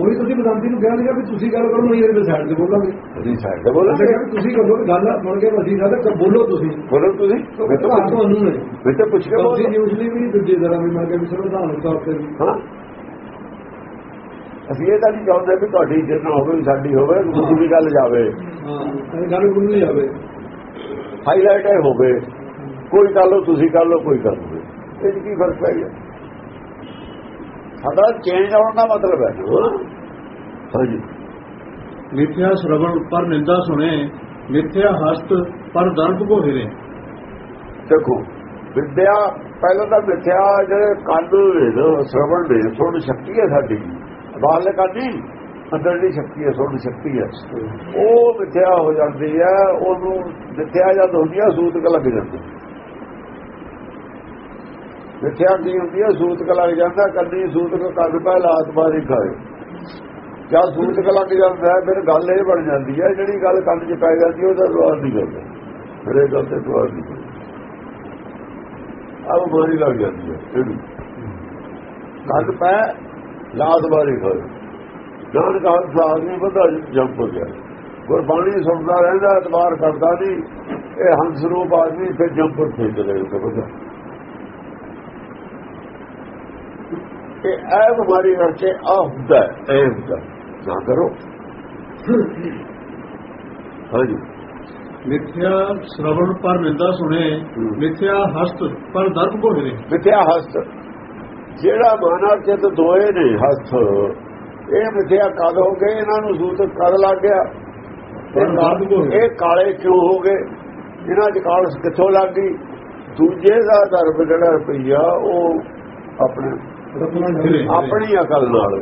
ਉਹੀ ਤੁਸੀਂ ਬਦਾਂਤੀ ਨੂੰ ਕਹਿ ਲਿਆ ਵੀ ਤੁਸੀਂ ਗੱਲ ਕਰੋ ਮੈਂ ਇਹਦੇ ਸਾਈਡ ਤੇ ਬੋਲਾਂਗੇ। ਅਸੀਂ ਸਾਈਡ ਤੇ ਬੋਲਾਂਗੇ। ਕਿਹਾ ਤੁਸੀਂ ਕਰੋ ਗੱਲ ਬਣ ਕੇ ਅਸੀਂ ਸਾਡਾ ਤਾਂ ਬੋਲੋ ਤੁਸੀਂ। ਬੋਲੋ ਤੁਸੀਂ। ਮੈਂ ਤਾਂ ਤੁਹਾਨੂੰ ਨੇ ਮੈਂ ਤਾਂ ਪੁੱਛ ਕੇ ਬੋਲ। ਯੂਜ਼ਲੀ ਵੀ ਨਹੀਂ ਦੂਜੇ ਤਰ੍ਹਾਂ ਵੀ ਮੈਂ ਕਿਹਾ ਵੀ ਸੰਵਿਧਾਨਕ ਤੌਰ ਤੇ ਹਾਂ। ਅਸੀਂ ਇਹ ਤਾਂ ਨਹੀਂ ਚਾਹੁੰਦੇ ਵੀ ਤੁਹਾਡੀ ਇੱਜ਼ਤ ਨਾ ਹੋਵੇ ਸਾਡੀ ਹੋਵੇ ਗੁਰੂ ਦੀ ਗੱਲ ਜਾਵੇ। ਹਾਂ ਗੱਲ ਗੁਰੂ ਨਹੀਂ ਜਾਵੇ। ਹਾਈਲਾਈਟ ਹੋਵੇ। ਕੋਈ ਕਰ ਲਓ ਤੁਸੀਂ ਕਰ ਲਓ ਕੋਈ ਕਰ ਲਓ। ਇਹ ਕੀ ਫ਼ਰਕ ਪੈ ਗਿਆ? ਸਾਡਾ ਚੇਂਜ ਆਉਣ ਦਾ ਮਤਲਬ ਹੈ। ਹਾਂਜੀ। ਮਿੱਥਿਆ ਸ਼ਰਵਣ ਪਰ ਨਿੰਦਾ ਸੁਣੇ ਮਿੱਥਿਆ ਹਸਤ ਪਰ ਦਰਬ ਘੋਰੇ ਦੇਖੋ ਵਿਦਿਆ ਪਹਿਲਾਂ ਤਾਂ ਮਿੱਥਿਆ ਜਿਹੜੇ ਕੰਨ ਨਾ ਸ਼ਰਵਣ ਦੇ ਸੁਣ ਸ਼ਕਤੀ ਹੈ ਸਾਡੀ। ਬਾਹਰਲੇ ਕੰਨ ਨਹੀਂ ਅੰਦਰਲੀ ਸ਼ਕਤੀ ਹੈ ਸੁਣ ਸ਼ਕਤੀ ਹੈ। ਉਹ ਮਿੱਥਿਆ ਹੋ ਜਾਂਦੀ ਹੈ ਉਹਨੂੰ ਮਿੱਥਿਆ ਜਦ ਹੁੰਦੀ ਹੈ ਸੂਤਕ ਲੱਗ ਜਾਂਦੀ ਮਿੱਥਿਆ ਕੀ ਹੁੰਦੀ ਹੈ ਸੂਤਕ ਲੱਗ ਜਾਂਦਾ ਕੰਨੀ ਸੂਤਕ ਕੰਨ ਪੈ, ਲਾਤ ਮਾਰੀ ਖਾਏ। ਜਦ ਸੂਤਕ ਲੱਗ ਜਾਂਦਾ ਹੈ ਫਿਰ ਗੱਲ ਇਹ ਬਣ ਜਾਂਦੀ ਹੈ ਜਿਹੜੀ ਗੱਲ ਕੰਨ 'ਚ ਪੈ ਜਾਂਦੀ, ਉਹਦਾ ਸਵਾਲ ਨਹੀਂ ਕਰਦਾ। ਫਿਰ ਇਹ ਗੱਲ ਤੇ ਸਵਾਲ ਨਹੀਂ ਆਹ ਮਾਰੀ ਲੱਗ ਜਾਂਦੀ ਹੈ ਇਹਨੂੰ ਕੰਨ ਪੈ, ਲਾਤ ਮਾਰੀ ਖਾਏ। ਜਾਨ ਦਾ ਸਾਹ ਨਹੀਂ, ਬੰਦਾ ਜੰਪ ਹੋ ਗਿਆ। ਗੁਰਬਾਣੀ ਸੁਣਦਾ ਰਹਿੰਦਾ ਅਤਬਾਰ ਕਰਦਾ ਨਹੀਂ, ਇਹ ਹੰਸ ਰੂਪ ਆਦਮੀ ਫਿਰ ਜੰਪਰ ਤੇ ਚਲੇ ਜਾਂਦਾ ਬੰਦਾ ਇਹ ਬਿਮਾਰੀ ਕਰਕੇ ਆ ਹੁੰਦਾ ਹੈ, ਇਹ ਹੁੰਦਾ ਨਾ ਕਰੋ। ਹਾਂਜੀ। ਮਿੱਥਿਆ ਸ਼ਰਵਣ ਪਰ ਨਿੰਦਾ ਸੁਣੇ ਮਿੱਥਿਆ ਹਸਤ ਪਰ ਦਰਬ ਘੋਰੇ ਮਿਥਿਆ ਹਸਤ। ਜਿਹੜਾ ਮਾਨਾ ਚਿਤ ਦੋਏ ਨੇ ਹਸਤ ਇਹ ਮਿਥਿਆ ਕਦ ਹੋ ਗਏ? ਇਹਨਾਂ ਨੂੰ ਸੂਤ ਕਦ ਲੱਗ ਗਿਆ? ਇਹ ਕਾਲੇ ਕਿਉਂ ਹੋ ਗਏ? ਇਹਨਾਂ ਚ ਕਾਲਸ ਕਿੱਥੋਂ ਲੱਗ ਗਈ? ਦੂਜੇ ਦਾ ਧਰਮ ਜਿਹੜਾ ਰੁਪਈਆ ਉਹ ਆਪਣੇ ਆਪਣੀ ਅਕਲ ਨਾਲ।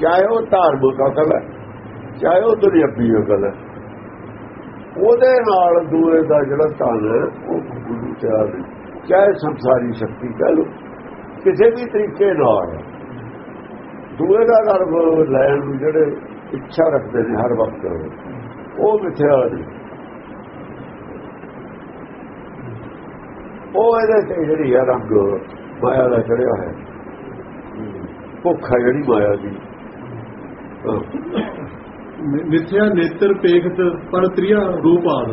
ਚਾਹੇ ਉਹ ਧਾਰਮਿਕ ਅਕਲ ਹੈ, ਚਾਹੇ ਉਹ ਦੁਨਿਆਵੀ ਅਕਲ ਹੈ। ਉਹਦੇ ਨਾਲ ਦੂਏ ਦਾ ਜਿਹੜਾ ਧਨ ਹੈ, ਉਹ ਗੁਰੂ ਚਾਹ ਚਾਹੇ ਸੰਸਾਰੀ ਸ਼ਕਤੀ ਕਹ ਲੋ ਕਿਸੇ ਵੀ ਤਰੀਕੇ ਨਾਲ। ਦੂਏ ਦਾ ਧਰਮ ਲੈਣ ਨੂੰ ਜਿਹੜੇ ਇੱਛਾ ਰੱਖਦੇ ਨੇ ਹਰ ਵਕਤ, ਉਹ ਮਿੱਥਿਆ ਨਹੀਂ। ਉਹ ਇਹਦੇ ਤੇ ਜਿਹੜੀ ਹੈ ਰੰਗ ਮਾਇਆ ਦਾ ਚੜਿਆ ਹੈ ਭੁੱਖ ਹੈ ਜਿਹੜੀ ਮਾਇਆ ਦੀ। ਮਿੱਥਿਆ ਨੇਤਰ ਪੇਖਤ ਪਰ ਤ੍ਰਿਆ ਰੂਪ ਆਦ।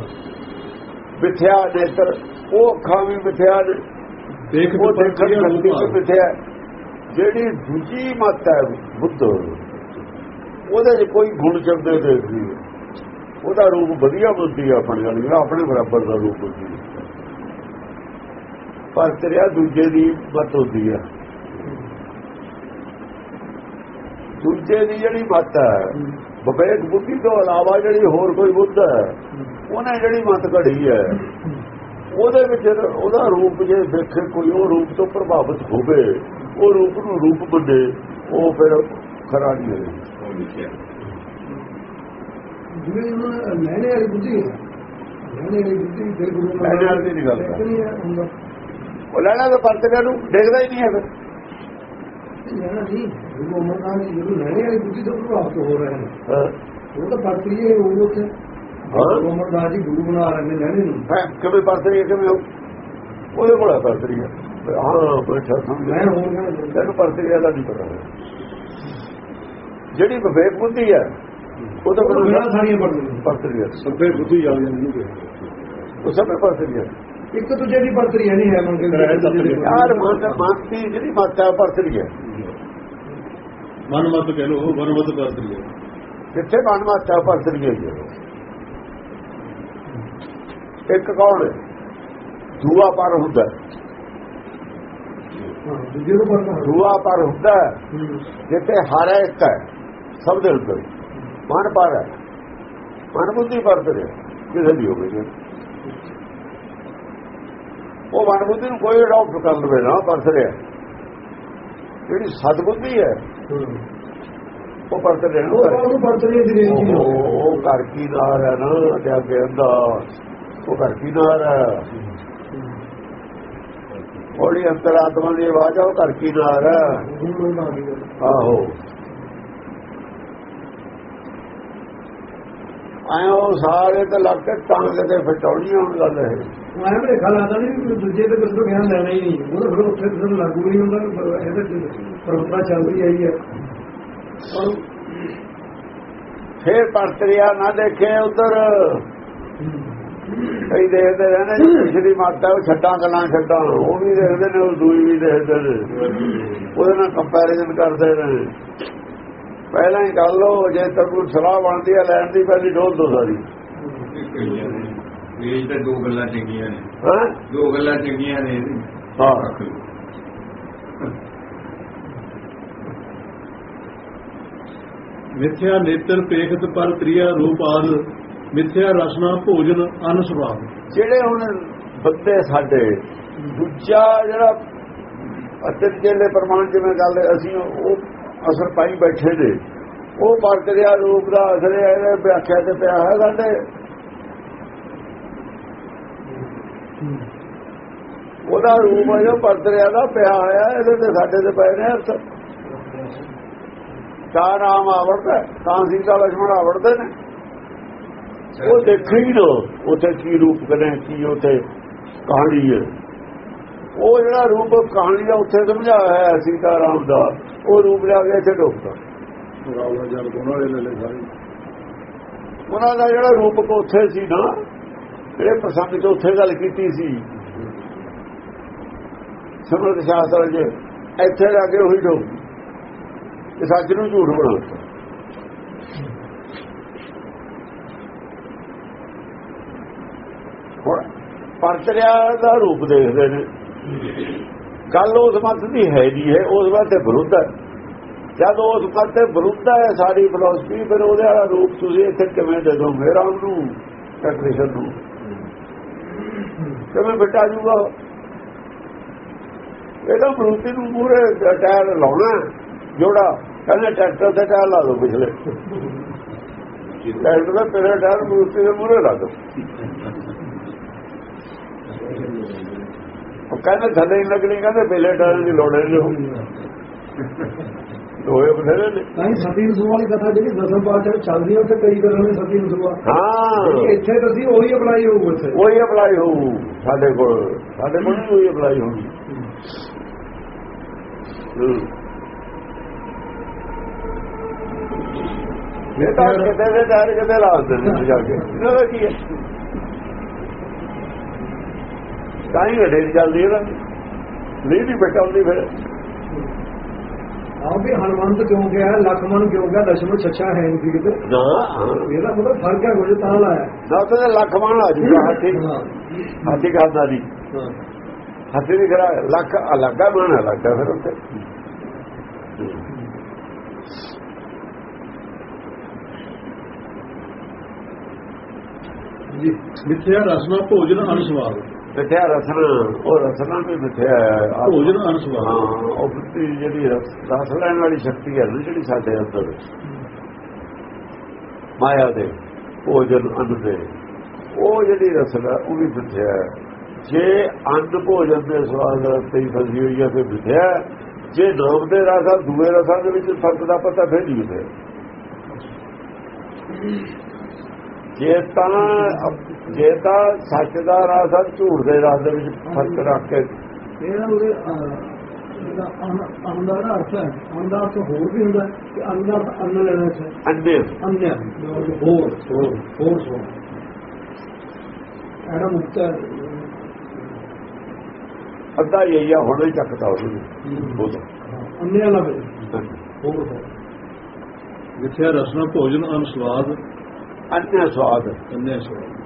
ਮਿਥਿਆ ਨੇਤਰ ਉਹ ਅੱਖਾਂ ਵੀ ਮਿਥਿਆ ਨੇ। ਉਹ ਪਰ ਤ੍ਰਿਆ ਰੂਪ ਆਦ। ਮਿਥਿਆ। ਜਿਹੜੀ ਦੂਜੀ ਮਤ ਹੈ ਬੁੱਧ। ਉਹਦੇ 'ਚ ਕੋਈ ਗੁਣ ਚੰਦੇ ਦੇਖਦੀ ਉਹਦਾ ਰੂਪ ਵਧੀਆ ਬੁੱਧੀ ਆਪਣੇ ਵਾਲੀ। ਆਪਣੇ ਬਰਾਬਰ ਦਾ ਰੂਪ ਬੁੱਧੀ। ਹੈ। ਪਰ ਤੇਰਿਆ ਦੂਜੇ ਦੀ ਮਤ ਹੁੰਦੀ ਹੈ ਦੂਜੇ ਦੀ ਜਿਹੜੀ ਮਤ ਹੈ ਵਿਵੇਕ ਬੁੱਧੀ ਤੋਂ ਇਲਾਵਾ ਜਿਹੜੀ ਹੋਰ ਕੋਈ ਬੁੱਧ ਹੈ ਉਹਨੇ ਜਿਹੜੀ ਮਤ ਘੜੀ ਹੈ ਉਹਦੇ ਵਿੱਚ ਉਹਦਾ ਰੂਪ ਜੇ ਦੇਖੇ ਕੋਈ ਉਹ ਰੂਪ ਤੋਂ ਪ੍ਰਭਾਵਿਤ ਹੋਵੇ ਉਹ ਰੂਪ ਨੂੰ ਰੂਪ ਬੰਦੇ ਉਹ ਫਿਰ ਖਰਾ ਨਹੀਂ ਹੋਵੇ ਜਿਵੇਂ ਉਹਨਾਂ ਨੇ ਲੈਣੇ ਵਾਲੀ ਬੁੱਧੀ ਲੈਣੇ ਵਾਲੀ ਬੁੱਧੀ ਫਿਰ ਗੁਰੂ ਨਾਲ ਲੈਣੇ ਵਾਲੀ ਦੀ ਗੱਲ ਕਰ। ਉਹ ਲੈਣਾ ਤਾਂ ਪਰਤਿਆਂ ਨੂੰ ਦੇਖਦਾ ਹੀ ਨਹੀਂ ਹੈ ਫਿਰ ਲੈਣਾ ਜੀ ਜਦੋਂ ਲੈਣੇ ਵਾਲੀ ਬੁੱਧੀ ਤੋਂ ਪ੍ਰਭਾਵਿਤ ਹੋ ਰਹੇ ਨੇ। ਹਾਂ। ਉਹ ਤਾਂ ਪਰਤੀਏ ਉਹ ਉੱਥੇ। ਹਾਂ। ਗੁਰੂ ਅਮਰਨਾਥ ਜੀ ਗੁਰੂ ਬਣਾ ਰਹੇ ਨੇ ਲੈਣੇ ਨੂੰ ਹੈਂ, ਕਿਵੇਂ ਉਹਦੇ ਕੋਲ ਹੈ ਬੈਠਾ ਮੈਂ ਦਾ ਨਹੀਂ ਪਤਾ। ਜਿਹੜੀ ਵਿਵੇਕ ਬੁੱਧੀ ਹੈ ਉਹ ਤਾਂ ਬਿਨਾਂ ਸਾਰੀਆਂ ਪ੍ਰਤੀਕਿਰਿਆ ਸਭੇ ਬੁੱਧੀ ਆ ਜਾਂਦੀ ਉਹ ਸਭ ਪ੍ਰਤੀਕਿਰਿਆ ਇੱਕ ਦੂਜੇ ਦੀ ਪਰਤਰੀਆ ਨਹੀਂ ਹੈ ਮੰਗੇ ਰਹਿ ਸਕਦੇ। ਯਾਰ ਮਨ ਮਨ ਦੀ ਜਿਹੜੀ ਮਾਤਾ ਪ੍ਰਤੀਕਿਰਿਆ ਮਨ ਮਤ ਕਹਿ ਲੋ ਮਨ ਮਤ ਕਰ ਦਿੰਦੇ ਜਿੱਥੇ ਮਨ ਮਾਤਾ ਪ੍ਰਤੀਕਿਰਿਆ ਹੈ ਇੱਕ ਕੌਣ ਹੈ ਦੂਆ ਪਰ ਹੁੰਦਾ ਹੈ। ਹਾਂ ਦੂਆ ਪਰ ਹੁੰਦਾ ਹੈ। ਹੂੰ ਜਿੱਥੇ ਹਰ ਹੈ ਇੱਕ ਹੈ ਸਭ ਦੇ ਅੰਦਰ ਮਨ ਪਰ ਹੈ ਮਨ ਬੁੱਧੀ ਪਰ ਤੇ ਕਿਸੇ ਵੀ ਹੋਵੇ ਜੀ। ਉਹ ਮਨ ਬੁੱਧੀ ਨੂੰ ਕੋਈ ਅਡਾਪਟ ਕਰ ਲਵੇ ਨਾ ਪਰਸ ਰਿਹਾ। ਜਿਹੜੀ ਸਤਬੁੱਧੀ ਹੈ ਹੂੰ। ਉਹ ਪਰਸ ਰਿਹਾ ਉਹ ਉਹਨੂੰ ਪਰਤਰੀਆ ਦੀ ਰੇਂਜ ਉਹ ਘਰ ਕੀ ਨਾਰ ਹੈ ਨਾ ਜਾ ਕੇ ਅੰਦਰ ਉਹ ਘਰ ਕੀ ਨਾਰ ਹੈ। ਉਹਦੀ ਅੰਤਰਾਤਮਾ ਦੀ ਆਵਾਜ਼ ਆ ਉਹ ਘਰ ਕੀ ਨਾਰ ਹੈ। ਆਹੋ। ਆਇਓ ਸਾਰੇ ਤੇ ਲੱਗ ਕੇ ਤਾਂ ਕਿਤੇ ਫਟੌਣੀ ਹੋਣ ਗੱਲ ਹੈ ਉਹ ਐਂ ਮੇਰੇ ਖਿਆਲ ਨਹੀਂ ਵੀ ਦੂਜੇ ਤੇ ਕਿਸੇ ਤੋਂ ਗਿਆਨ ਲੈਣਾ ਹੀ ਨਹੀਂ। ਉਹ ਫਿਰ ਉੱਥੇ ਕਿਸੇ ਲਾਗੂ ਨਹੀਂ ਹੁੰਦਾ ਇਹਦੇ ਪਰੰਪਰਾ ਚੱਲਦੀ ਆਈ ਹੈ ਔਰ ਫੇਰ ਪਰਤਰੀਆ ਨਾ ਦੇਖੇ, ਉਧਰ ਕਈ ਦੇਖਦੇ ਰਹਿੰਦੇ ਜੀ ਪਿਛਲੀ ਮਾਤਾ ਉਹ ਛੱਡਾਂ ਗੱਲਾਂ ਛੱਡਾਂ, ਉਹ ਵੀ ਦੇਖਦੇ ਨੇ, ਉਹ ਦੂਈ ਵੀ ਦੇਖਦੇ ਨੇ। ਉਹਦੇ ਨਾਲ ਕੰਪੈਰੀਜ਼ਨ ਕਰਦੇ ਨੇ। ਪਹਿਲਾਂ ਹੀ ਕਰ ਲਓ ਜੇ ਤੈਨੂੰ ਸਲਾਹ ਬਣਦੀ ਹੈ ਲੈਣ ਦੀ ਪਹਿਲੀ ਡੋਲ ਦੋ ਸਾਰੀ। ਇਹ ਤਾਂ ਦੋ ਗੱਲਾਂ ਚੰਗੀਆਂ ਨੇ। ਹਾਂ? ਦੋ ਗੱਲਾਂ ਚੰਗੀਆਂ ਨੇ। ਹਾਂ। ਮਿਥਿਆ ਨੇਤਰ ਪੇਖਤ ਪਰ ਤ੍ਰਿਆ ਰੂਪ ਆਦ। ਮਿਥਿਆ ਰਸਨਾ ਭੋਜਨ ਅਨ ਸੁਭਾਵ ਜਿਹੜੇ ਹੁਣ ਬੰਦੇ ਸਾਡੇ ਦੂਜਾ ਜਿਹੜਾ ਅਤਿਰ ਜਿਹੜੇ ਪ੍ਰਮਾਣ ਜਿਵੇਂ ਗੱਲ ਅਸੀਂ ਉਹ ਅਸਰ ਪਾਈ ਬੈਠੇ ਨੇ ਉਹ ਪਰਤਰਿਆ ਰੂਪ ਦਾ ਅਸਰ ਹੈ ਇਹਦੇ ਵਿਆਖਿਆ ਤੇ ਪਿਆ ਹੈ ਸਾਡੇ। ਉਹਦਾ ਰੂਪ ਹੈ ਜੋ ਪਰਦਰਿਆ ਦਾ ਪਿਆ ਆਇਆ ਇਹਦੇ ਤੇ ਸਾਡੇ ਤੇ ਪਏ ਨੇ ਅਰਥ। ਤਾਂ ਨਾਮ ਆਵੜਦਾ ਤਾਂ ਸੀਤਾ ਲక్ష్మణ ਆਵੜਦੇ ਨੇ। ਉਹ ਦੇਖੀ ਨਾ ਉਥੇ ਕੀ ਰੂਪ ਕਰੇ ਕੀ ਉਥੇ ਕਹਾਣੀ ਹੈ। ਉਹ ਜਿਹੜਾ ਰੂਪ ਕਹਾਣੀ ਦਾ ਉੱਥੇ ਸਮਝਾਇਆ ਹੈ ਸੀਤਾ ਰਾਮ ਦਾ ਉਹ ਰੂਪ ਲਿਆ ਕੇ ਇੱਥੇ ਡੋਕਦਾ ਉਹਨਾਂ ਦਾ ਜਿਹੜਾ ਰੂਪ ਉੱਥੇ ਸੀ ਨਾ ਜਿਹੜੇ ਪ੍ਰਸੰਗ 'ਚ ਉੱਥੇ ਗੱਲ ਕੀਤੀ ਸੀ। ਸਮਰਤ ਸ਼ਾਸਤਰ 'ਚ, ਇੱਥੇ ਜਾ ਕੇ ਉਹੀ ਡੋਬ ਇਹ ਸੱਚ ਨੂੰ ਝੂਠ ਬਣਾਉਂਦਾ ਹੁਣ ਪਰਚਰਿਆ ਦਾ ਰੂਪ ਦੇਖਦੇ ਨੇ। ਗੱਲ ਉਸ ਮਤ ਦੀ ਹੈ ਨਹੀਂ ਹੈ ਉਸ ਮਤ ਦੇ ਵਿਰੁੱਧ ਹੈ। ਜਦ ਉਸ ਮਤ ਦੇ ਵਿਰੁੱਧ ਹੈ ਸਾਰੀ ਫਿਲਾਸਫੀ ਫਿਰ ਉਹਦੇ ਵਾਲਾ ਰੂਪ ਤੁਸੀਂ ਇੱਥੇ ਕਿਵੇਂ ਦੇ ਦੋ ਮੇਰਾ ਉਹਨੂੰ ਟੈਕਨੀਸ਼ੀਅਨ ਨੂੰ? ਕਿਵੇਂ ਬਿਟਾ ਜੂਗਾ? ਇਹਦਾ ਮਰੂਤੀ ਨੂੰ ਪੂਰੇ ਟਾਇਰ ਲਾਉਣਾ ਜੋੜਾ। ਕਹਿੰਦੇ ਟਰੈਕਟਰ ਤੇ ਟਾਇਰ ਲਾ ਦੋ ਪਿਛਲੇ। ਟਰੈਕਟਰ ਦਾ ਪਹਿਲੇ ਟਾਇਰ ਮਰੂਤੀ ਦੇ ਮੂਰੇ ਲਾ ਦੋ। ਉਹ ਕਹਿੰਦੇ ਥੱਲੇ ਹੀ ਲੱਗਣੀ, ਕਹਿੰਦੇ ਪਹਿਲੇ ਟਾਇਰ ਦੀ ਲੋੜ ਨਹੀਂ ਲੋਏ ਬਥੇਰੇ ਨੇ। ਤਾਂ ਹੀ ਸਤੀ ਨਸੂ ਵਾਲੀ ਕਥਾ ਜਿਹੜੀ ਦਸਮ ਪਾਤਸ਼ਾਹ ਵਿੱਚ ਚੱਲਦੀ ਹੈ ਉੱਥੇ ਕਈ ਗੱਲਾਂ ਨੇ ਸਤੀ ਨਸੂਆ। ਹਾਂ। ਜਿਹੜੀ ਇੱਥੇ ਤੁਸੀਂ ਉਹੀ ਅਪਲਾਈ ਹੋਊ ਉੱਥੇ। ਉਹੀ ਅਪਲਾਈ ਹੋਊ ਸਾਡੇ ਕੋਲ। ਸਾਡੇ ਕੋਲ ਵੀ ਉਹੀ ਅਪਲਾਈ ਹੋਊਗੀ। ਹੂੰ। ਇਹ ਤਾਂ ਕਿਤੇ ਦੇ ਟਾਇਰ ਕਿਤੇ ਲਾ ਦਿੰਦੇ ਨੇ ਜਾ ਕੇ। ਇਹਨਾਂ ਦਾ ਕੀ ਹੈ? ਤਾਂ ਹੀ ਗੱਡੇ ਦੀ ਚੱਲਦੀ ਹੈ ਨਹੀਂ ਨਹੀਂ ਬਟਾਉਂਦੀ ਫਿਰ। بھی ہنومنت کیوں گیا ہے لکھمن کیوں گیا دشمن چچا ہے ان کی مطلب فرق ہے کچھ تال آیا دس لکھمن آ جائے ہاتھی ہاتھی کا ہاتھ نہیں ہاتھی بھی کرا لکھ الگ ہے من الگ ہے پھر اتنے جی متھیا رسنا بھوجن انسواد ਮਿੱਠਿਆ ਰਸਨਾ ਉਹ ਰਸਨਾ ਵੀ ਮਿੱਠਿਆ ਹੈ। ਭੋਜਨ ਅਨ ਸੁਭਾਵ ਹਾਂ ਉਹ ਬੁੱਧੀ ਜਿਹੜੀ ਰਸ ਲੈਣ ਵਾਲੀ ਸ਼ਕਤੀ ਹੈ ਜਿਹੜੀ ਸਾਡੇ ਅੰਦਰ। ਮਾਇਆ ਦੇ ਭੋਜਨ ਅੰਨ ਦੇ। ਉਹ ਜਿਹੜੀ ਰਸਨਾ ਉਹ ਵੀ ਮਿੱਠਿਆ ਹੈ। ਜੇ ਅੰਨ ਭੋਜਨ ਦੇ ਸਵਾਦ ਰਸਤੇ ਹੀ ਫਸੀ ਹੋਈ ਹੈ ਫਿਰ ਮਿੱਠਿਆ ਹੈ। ਜੇ ਨਾਮ ਦੇ ਰਸਾ ਦੂਏ ਰਸਾਂ ਦੇ ਵਿੱਚ ਫ਼ਰਕ ਦਾ ਪਤਾ ਫਿਰ ਨਹੀਂ ਮਿੱਠਿਆ ਜੇ ਤਾਂ ਜੇ ਤਾਂ ਸੱਚ ਦਾ ਰਸ ਆ ਝੂਠ ਦੇ ਰਸ ਦੇ ਵਿੱਚ ਫ਼ਰਕ ਰੱਖ ਕੇ ਇਹਨਾਂ ਨੂੰ ਉਹਦੇ, ਅੰਨ ਦਾ ਅਰਥ ਹੈ ਅਰਥ ਹੋਰ ਵੀ ਹੁੰਦਾ ਹੈ ਕਿ ਅਰਥ ਅੰਨ ਲੈਣਾ ਹੈ ਅੰਡੇ ਅੰਨਿਆ ਹੋਰ ਹੋਰ ਹੋਰ ਸੋ ਐਡਾ ਮੁਕਤ ਹੈ ਅੱਧਾ ਹੀ ਆ ਹੁਣੇ ਚੱਕਦਾ ਉਹਨੂੰ ਬੋਲ। ਅੰਨਿਆ ਬਈ ਹੋਰ ਹੋਰ। ਮਿੱਥਿਆ ਰਸਨਾ ਭੋਜਨ ਅਨੁਸਵਾਦ ਅੰਨੇ ਸਵਾਦ। ਅੰਨੇ ਸਵਾਦ।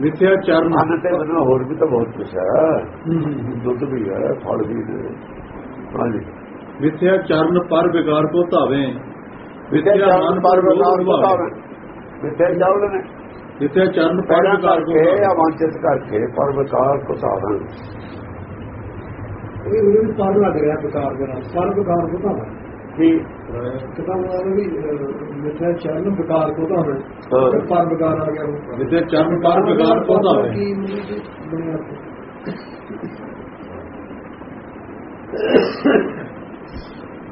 ਮਿੱਥਿਆ ਚਰਨ ਅੰਨ ਤੇ ਬਣਾ ਹੋਰ ਵੀ ਤਾਂ ਬਹੁਤ ਕੁਛ ਹੈ। ਹੂੰ ਹੂੰ ਹੂੰ। ਦੁੱਧ ਵੀ ਹੈ ਫਲ ਵੀ ਨੇ ਹਾਂਜੀ ਮਿੱਥਿਆ ਚਰਨ ਪਰ ਵਿਕਾਰ ਕੋ ਧਾਵੇ। ਜਾਣ ਮਨ ਪਰ ਵਿਕਾਰ ਵਿਕਾਰ ਬਤਾਵੇ ਵਿਦਿਆ ਜਾਣ ਨੇ। ਮਿੱਥਿਆ ਚਰਨ ਪਰ ਪੈਦਾ ਵਿਕਾਰ ਕੋ ਕਰਕੇ ਧਾਵੇ। ਜਾਂ ਵਾਂਚਿਤ ਕਰਕੇ ਪਰ ਵਿਕਾਰ ਬਤਾਵੇ ਇਹ ਉਹਦੇ ਵਿੱਚ ਪਰ ਲੱਗ ਰਿਹਾ ਵਿਕਾਰ ਦੇ ਨਾਲ। ਪਰ ਵਿਕਾਰ ਕੋ ਤਾਂ ਕਿ ਕਿਤਾ ਉਹਨਾਂ ਵੀ ਮਿੱਠਾ ਚਰਨ ਵਿਕਾਰ ਕੋ ਤਾਂ ਹੈ ਹਾਂ। ਫਿਰ ਪਰ ਵਿਕਾਰ ਆ ਗਿਆ ਮਿੱਥਿਆ ਚਰਨ ਪਰ ਵਿਕਾਰ ਕੋ ਧਾਵੇ। ਕੀ ਮਤਲਬ ਬਣਿਆ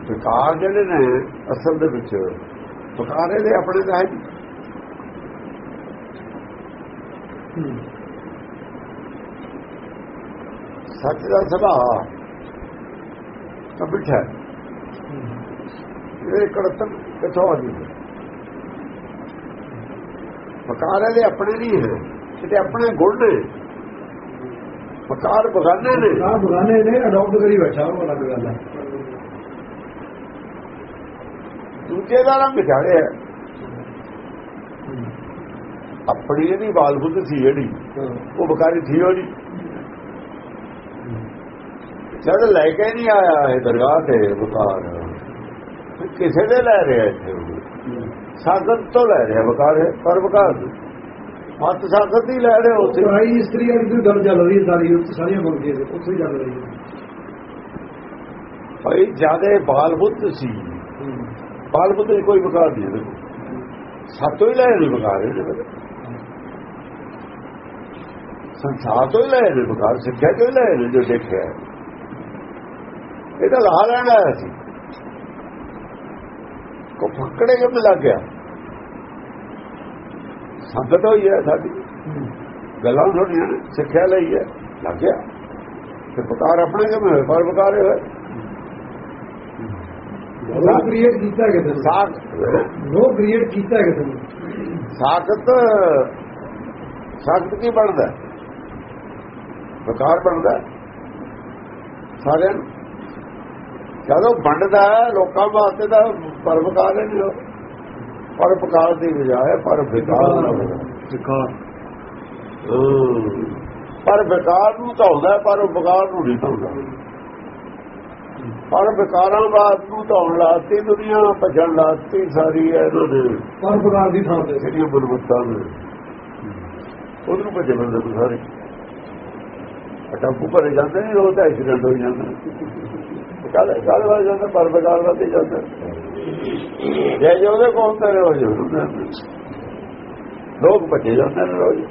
ਵਿਕਾਰ ਜਿਹੜੇ ਨੇ ਅਸਲ ਦੇ ਵਿੱਚ ਵਿਕਾਰ ਇਹਦੇ ਆਪਣੇ ਦਾ ਹੈ ਹੂੰ। ਸੱਚ ਦਾ ਸੁਭਾਅ ਤਾਂ ਬਿਠਾ ਇਹ ਕੜਤਨ ਕਿਥੋਂ ਆ ਗਈ? ਵਿਕਾਰ ਇਹਦੇ ਆਪਣੇ ਨਹੀਂ ਹੈ ਇਹਦੇ ਆਪਣੇ ਗੁਣ ਨੇ। ਵਿਕਾਰ ਬਗਾਨੇ ਨੇ। ਆ ਬੁਲਾਣੇ ਨੇ ਅਡਾਪਟ ਕਰੀ ਬੈਠਾ ਉਹ ਅਲੱਗ ਗੱਲ ਹੈ ਦੂਜੇ ਦਾ ਰੰਗ ਝਾੜਿਆ ਆਪਣੀ ਇਹਦੀ ਬਾਲ ਬੁੱਧ ਸੀ ਜਿਹੜੀ ਉਹ ਬਕਾਰੀ ਉਹ ਨਹੀਂ ਜਦ ਲੈ ਕੇ ਨਹੀਂ ਆਇਆ ਇਹ ਦਰਗਾਹ ਤੇ ਬਕਾਰ। ਕਿਸੇ ਦੇ ਲੈ ਰਿਹਾ ਇੱਥੇ। ਸਾਗਤ ਤੋਂ ਲੈ ਰਿਹਾ ਬਕਾਰ ਹੈ, ਪਰ ਬਕਾਰ ਮਤ ਸਾਗਤ ਹੀ ਲੈ ਰਿਹਾ ਉੱਥੇ ਪ੍ਰਾਈ ਇਸਤਰੀ ਕੋਈ ਗੱਲ ਚੱਲ ਰਹੀ ਸਾਰੀ ਸਾਰੀਆਂ ਦੇ ਉੱਥੇ ਹੀ ਚੱਲ ਰਹੀ ਭਾਈ ਜਿਆਦੇ ਬਾਲ ਬੁੱਧ ਸੀ ਬਾਲ ਬੁੱਧ ਦੀ ਕੋਈ ਬਕਾਰ ਨਹੀਂ ਕੋਲ। ਸਾਤੋਂ ਹੀ ਲੈ ਰਹੇ ਕੋਲ। ਸੰਸਾਰ ਤੋਂ ਹੀ ਲੈ ਰਹੇ ਬਕਾਰ ਸਿੱਖਿਆ ਤੋਂ ਹੀ ਲੈ ਰਹੇ ਜੋ ਦੇਖਿਆ। ਇਹ ਤਾਂ ਲਾ ਲੈਣ ਸੀ ਕੋ ਫੱਕੜੇ ਕਿਵੇਂ ਲੱਗ ਗਿਆ ਸੰਗਤ ਹੋਈ ਹੈ ਸਾਡੀ। ਗੱਲਾਂ ਸੁਣੀਆਂ ਸਿੱਖਿਆ ਲਈ ਹੈ ਲੱਗ ਗਿਆ। ਤੇ ਬਕਾਰ ਆਪਣੇ ਕਿਵੇਂ ਹੋਏ ਪਰ ਬਕਾਰ ਹੋਏ। ਨੋ ਕ੍ਰੀਏਟ ਕੀਤਾ ਨੇ? ਸਾਖ ਨੋ ਕ੍ਰੀਏਟ ਕੀਤਾ ਕਿਸੇ ਨੇ? ਸਾਖਤ ਸਾਖਤ ਕੀ ਬਣਦਾ? ਬਕਾਰ ਬਣਦਾ? ਸਾਰਿਆਂ ਨੂੰ ਜਦੋਂ ਵੰਡਦਾ ਲੋਕਾਂ ਵਾਸਤੇ ਤਾਂ ਪਰਵਕਾਰ ਨਹੀਂ ਉਹ। ਪਰਵਕਾਰ ਦੀ ਬਜਾਏ ਪਰ ਵਿਕਾਰ ਵਿਕਾਰ। ਪਰ ਵਿਕਾਰ ਨੂੰ ਧੌਂਦਾ ਪਰ ਵਿਕਾਰ ਨੂੰ ਨਹੀਂ ਧੌਂਦਾ ਪਰ ਵਿਕਾਰਾਂ ਬਾਤ ਨੂੰ ਧੌਣ ਲਾਤੀ ਦੁਨੀਆ ਭਜਣ ਲਾਤੀ ਸਾਰੀ ਇਹਨਾਂ ਦੇ ਪਰ ਪ੍ਰਕਾਰ ਦੀ ਥਾਂ ਤੇ। ਜਿਹੜੀਆਂ ਬਲਵੱਤਾਂ ਨੇ। ਉਧਰੋਂ ਭੱਜੇ ਬੰਦੇ ਸਾਰੇ। ਟੱਪੂ ਭਰੇ ਜਾਂਦੇ ਨੇ ਉਹ ਤਾਂ ਐਕਸੀਡੈਂਟ ਹੋ ਜਾਂਦੇ ਕੱਲ ਕੱਲ ਵਾਰ ਜਾਂਦਾ ਪਰ ਬਕਾਰ ਦਾ ਤੇ ਜਾਂਦਾ। ਜੇ ਜੇ ਉਹਦੇ ਕੋਲ ਤੇ ਹੋ ਜਾਂਦਾ ਲੋਕ ਭੱਜੇ ਜਾਂਦੇ ਨੇ ਰੋਜ਼।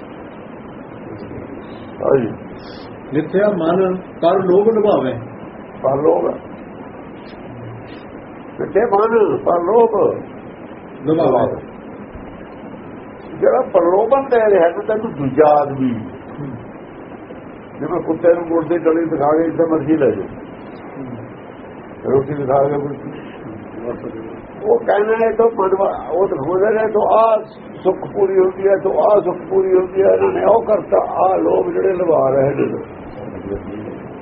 ਹਾਂਜੀ। ਮਿੱਥਿਆ ਮਨ ਪਰ ਲੋਭ ਨਿਭਾਵੇ। ਪਰ ਲੋਕ ਕਿਤੇ ਮਨ ਪਰ ਲੋਕ ਨਿਭਾਵੇ। ਜਿਹੜਾ ਪ੍ਰਲੋਭਨ ਦੇ ਰਿਹਾ ਤੈਨੂੰ ਦੂਜਾ ਆਦਮੀ। ਜਿਵੇਂ ਕੁੱਤੇ ਨੂੰ ਮੁਰਦੇ ਡਲੀ ਦਿਖਾ ਕੇ ਇੱਥੇ ਮਰਜ਼ੀ ਲੈ ਜਾ ਰੋਟੀ ਦਿਖਾ ਕੇ ਉਹ ਕਹਿੰਦਾ ਹੈ ਤਾਂ ਮਨਵਾ ਉਹ ਦਿਖਾਉਂਦੇ ਨੇ ਤਾਂ ਆ ਸੁੱਖ ਪੂਰੀ ਹੁੰਦੀ ਹੈ, ਤਾਂ ਆ ਸੁੱਖ ਪੂਰੀ ਹੁੰਦੀ ਹੈ, ਇਹਨਾਂ ਨੇ ਉਹ ਕਰਤਾ ਆ ਲੋਕ ਜਿਹੜੇ ਲਵਾ ਰਹੇ ਨੇ।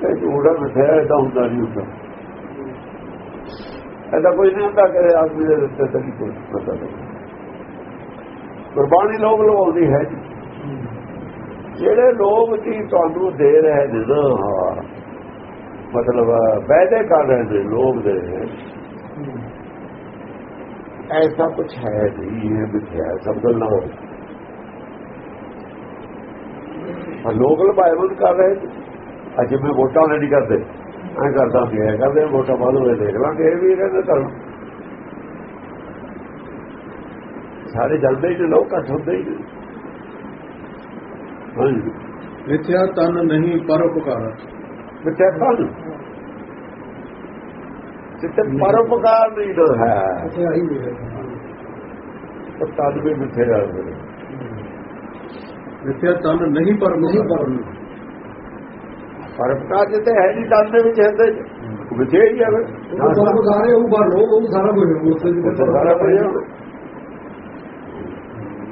ਇਹ ਝੂੜਾ ਮਿੱਠਿਆ ਇਹਦਾ ਹੁੰਦਾ ਨਹੀਂ ਹੁੰਦਾ। ਇਹਦਾ ਕੋਈ ਨਹੀਂ ਹੁੰਦਾ ਕਿ ਆਦਮੀ ਦੇ ਦਿੱਤੇ ਤਾਂ ਕੋਈ ਪਤਾ ਨਹੀਂ। ਕੁਰਬਾਨੀ ਲੋਕ ਲਵਾਉਂਦੀ ਹੈ ਜੀ। ਜਿਹੜੇ ਲੋਕ ਜੀ ਤੁਹਾਨੂੰ ਦੇ ਰਹੇ ਨੇ ਨਾ ਮਤਲਬ ਵਾਅਦੇ ਕਰ ਰਹੇ ਨੇ ਲੋਕ ਦੇ। ਐਸਾ ਕੁਝ ਹੈ। ਨਹੀਂ ਇਹ ਮਿੱਥਿਆ ਸਭ ਗੱਲਾਂ। ਆ ਲੋਕ ਲਵਾਇਵਨ ਕਰ ਰਹੇ ਨੇ। ਅੱਜ ਮੈਂ ਵੋਟਾਂ ਨਹੀਂ ਕਰਦੇ। ਐ ਕਰਦਾ ਐ ਕਰਦੇ ਵੋਟਾਂ ਬਾਅਦ ਹੋਏ ਦੇਖ ਲਾਂਗੇ ਇਹ ਵੀ ਕਹਿੰਦੇ ਕਰਨ ਸਾਰੇ ਜਲਦੇ ਹੀ ਨੇ ਲੋਕ ਘੱਟ ਹੁੰਦੇ ਹੀ ਨੇ। ਹਾਂਜੀ। ਮਿੱਥਿਆ ਤਨ ਨਹੀਂ ਪਰ ਮਿੱਥਿਆ ਤਨ ਜਿੱਤੇ ਪਰਉਪਕਾਰ ਨਹੀਂ ਦੋ ਹੈ। ਹੈ। ਉਹ ਤਨ ਵੀ ਜਾਂਦੇ ਨੇ ਮਿੱਥਿਆ ਤਨ ਨਹੀਂ ਪਰ ਨਹੀਂ ਪਰ ਜਿੱਤੇ ਹੈ ਨਹੀਂ ਤਨ ਦੇ ਵਿੱਚ ਹਿਰਦੇ ਵਿਚੇ ਹੀ ਆਵੇ ਸਭ ਸਾਰੇ ਉਹ ਬਾਹਰ ਲੋਕ ਉਹ ਸਾਰਾ ਕੁਝ ਉੱਥੇ ਸਾਰਾ ਕੁਝ ਹੈ।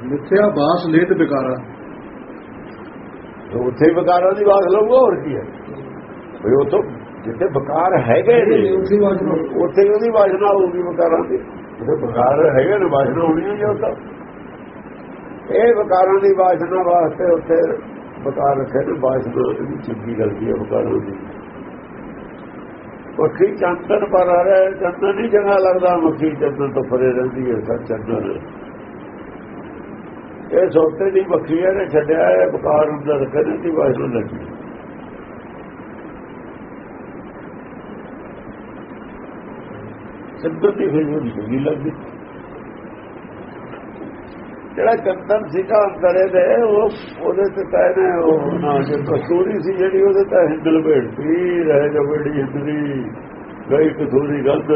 ਮਿੱਥਿਆ ਬਾਸ ਲੇਤ ਬਿਕਾਰਾ ਉੱਥੇ ਹੀ ਵਿਕਾਰਾਂ ਦੀ ਬਾਤ ਲਊਗਾ ਹੋਰ ਕੀ ਹੈ? ਵੀ ਉਹ ਤੋਂ ਜਿੱਥੇ ਵਿਕਾਰ ਹੈਗੇ ਨੇ ਉੱਥੇ ਉਹਦੀ ਵਾਸ਼ਨਾ ਹੋਊਗੀ ਵਿਕਾਰਾਂ ਦੀ ਜਿੱਥੇ ਵਿਕਾਰ ਹੈਗੇ ਨੇ ਵਾਸ਼ਨਾ ਹੋਣੀ ਹੈ ਉਹ ਤਾਂ। ਇਹ ਵਿਕਾਰਾਂ ਦੀ ਵਾਸ਼ਨਾ ਵਾਸਤੇ ਉੱਥੇ ਵਿਕਾਰ ਰੱਖੇ ਨੇ ਵਾਸ਼ਨਾ ਦੀ ਚੰਗੀ ਗਲਤੀ ਹੈ ਵਿਕਾਰਾਂ ਦੀ ਮੱਖੀ ਚੰਦਨ ਪਰ ਆ ਰਿਹਾ ਹੈ, ਚੰਦਨ ਨਹੀਂ ਜਗ੍ਹਾ ਲੱਗਦਾ ਮੱਖੀ ਚੰਦਨ ਤੋਂ ਪਰੇ ਰਹਿੰਦੀ ਹੈ ਸੱਚ ਚੰਦਨ। ਇਹ ਸੋਤੇ ਦੀ ਮੱਖੀ ਹੈ ਨੇ ਛੱਡਿਆ ਹੈ ਵਿਕਾਰ ਅੰਦਰ ਰੱਖੇ ਦੀ ਵਾਸ਼ਨਾ ਲੱਗੀ। ਚੰਦਨ ਦੀ ਫਿਰ ਉਹਦੀ ਚੰਗੀ ਲੱਗਦੀ। ਜਿਹੜਾ ਚੰਦਨ ਸੀਗਾ ਅੰਦਰੇ ਦੇ, ਉਹ ਉਹਦੇ ਤੇ ਕਹਿੰਦੇ ਉਹ ਨਾ ਜੇ ਕਸੂਰੀ ਸੀ ਜਿਹੜੀ, ਉਹਦੇ ਤਾਂ ਹਿੰਦਲ ਭੇੜਤੀ ਰਹਿ ਜਬੜੀ ਹਿੰਦਲੀ ਗਈ ਕਸੂਰੀ ਗਲਤ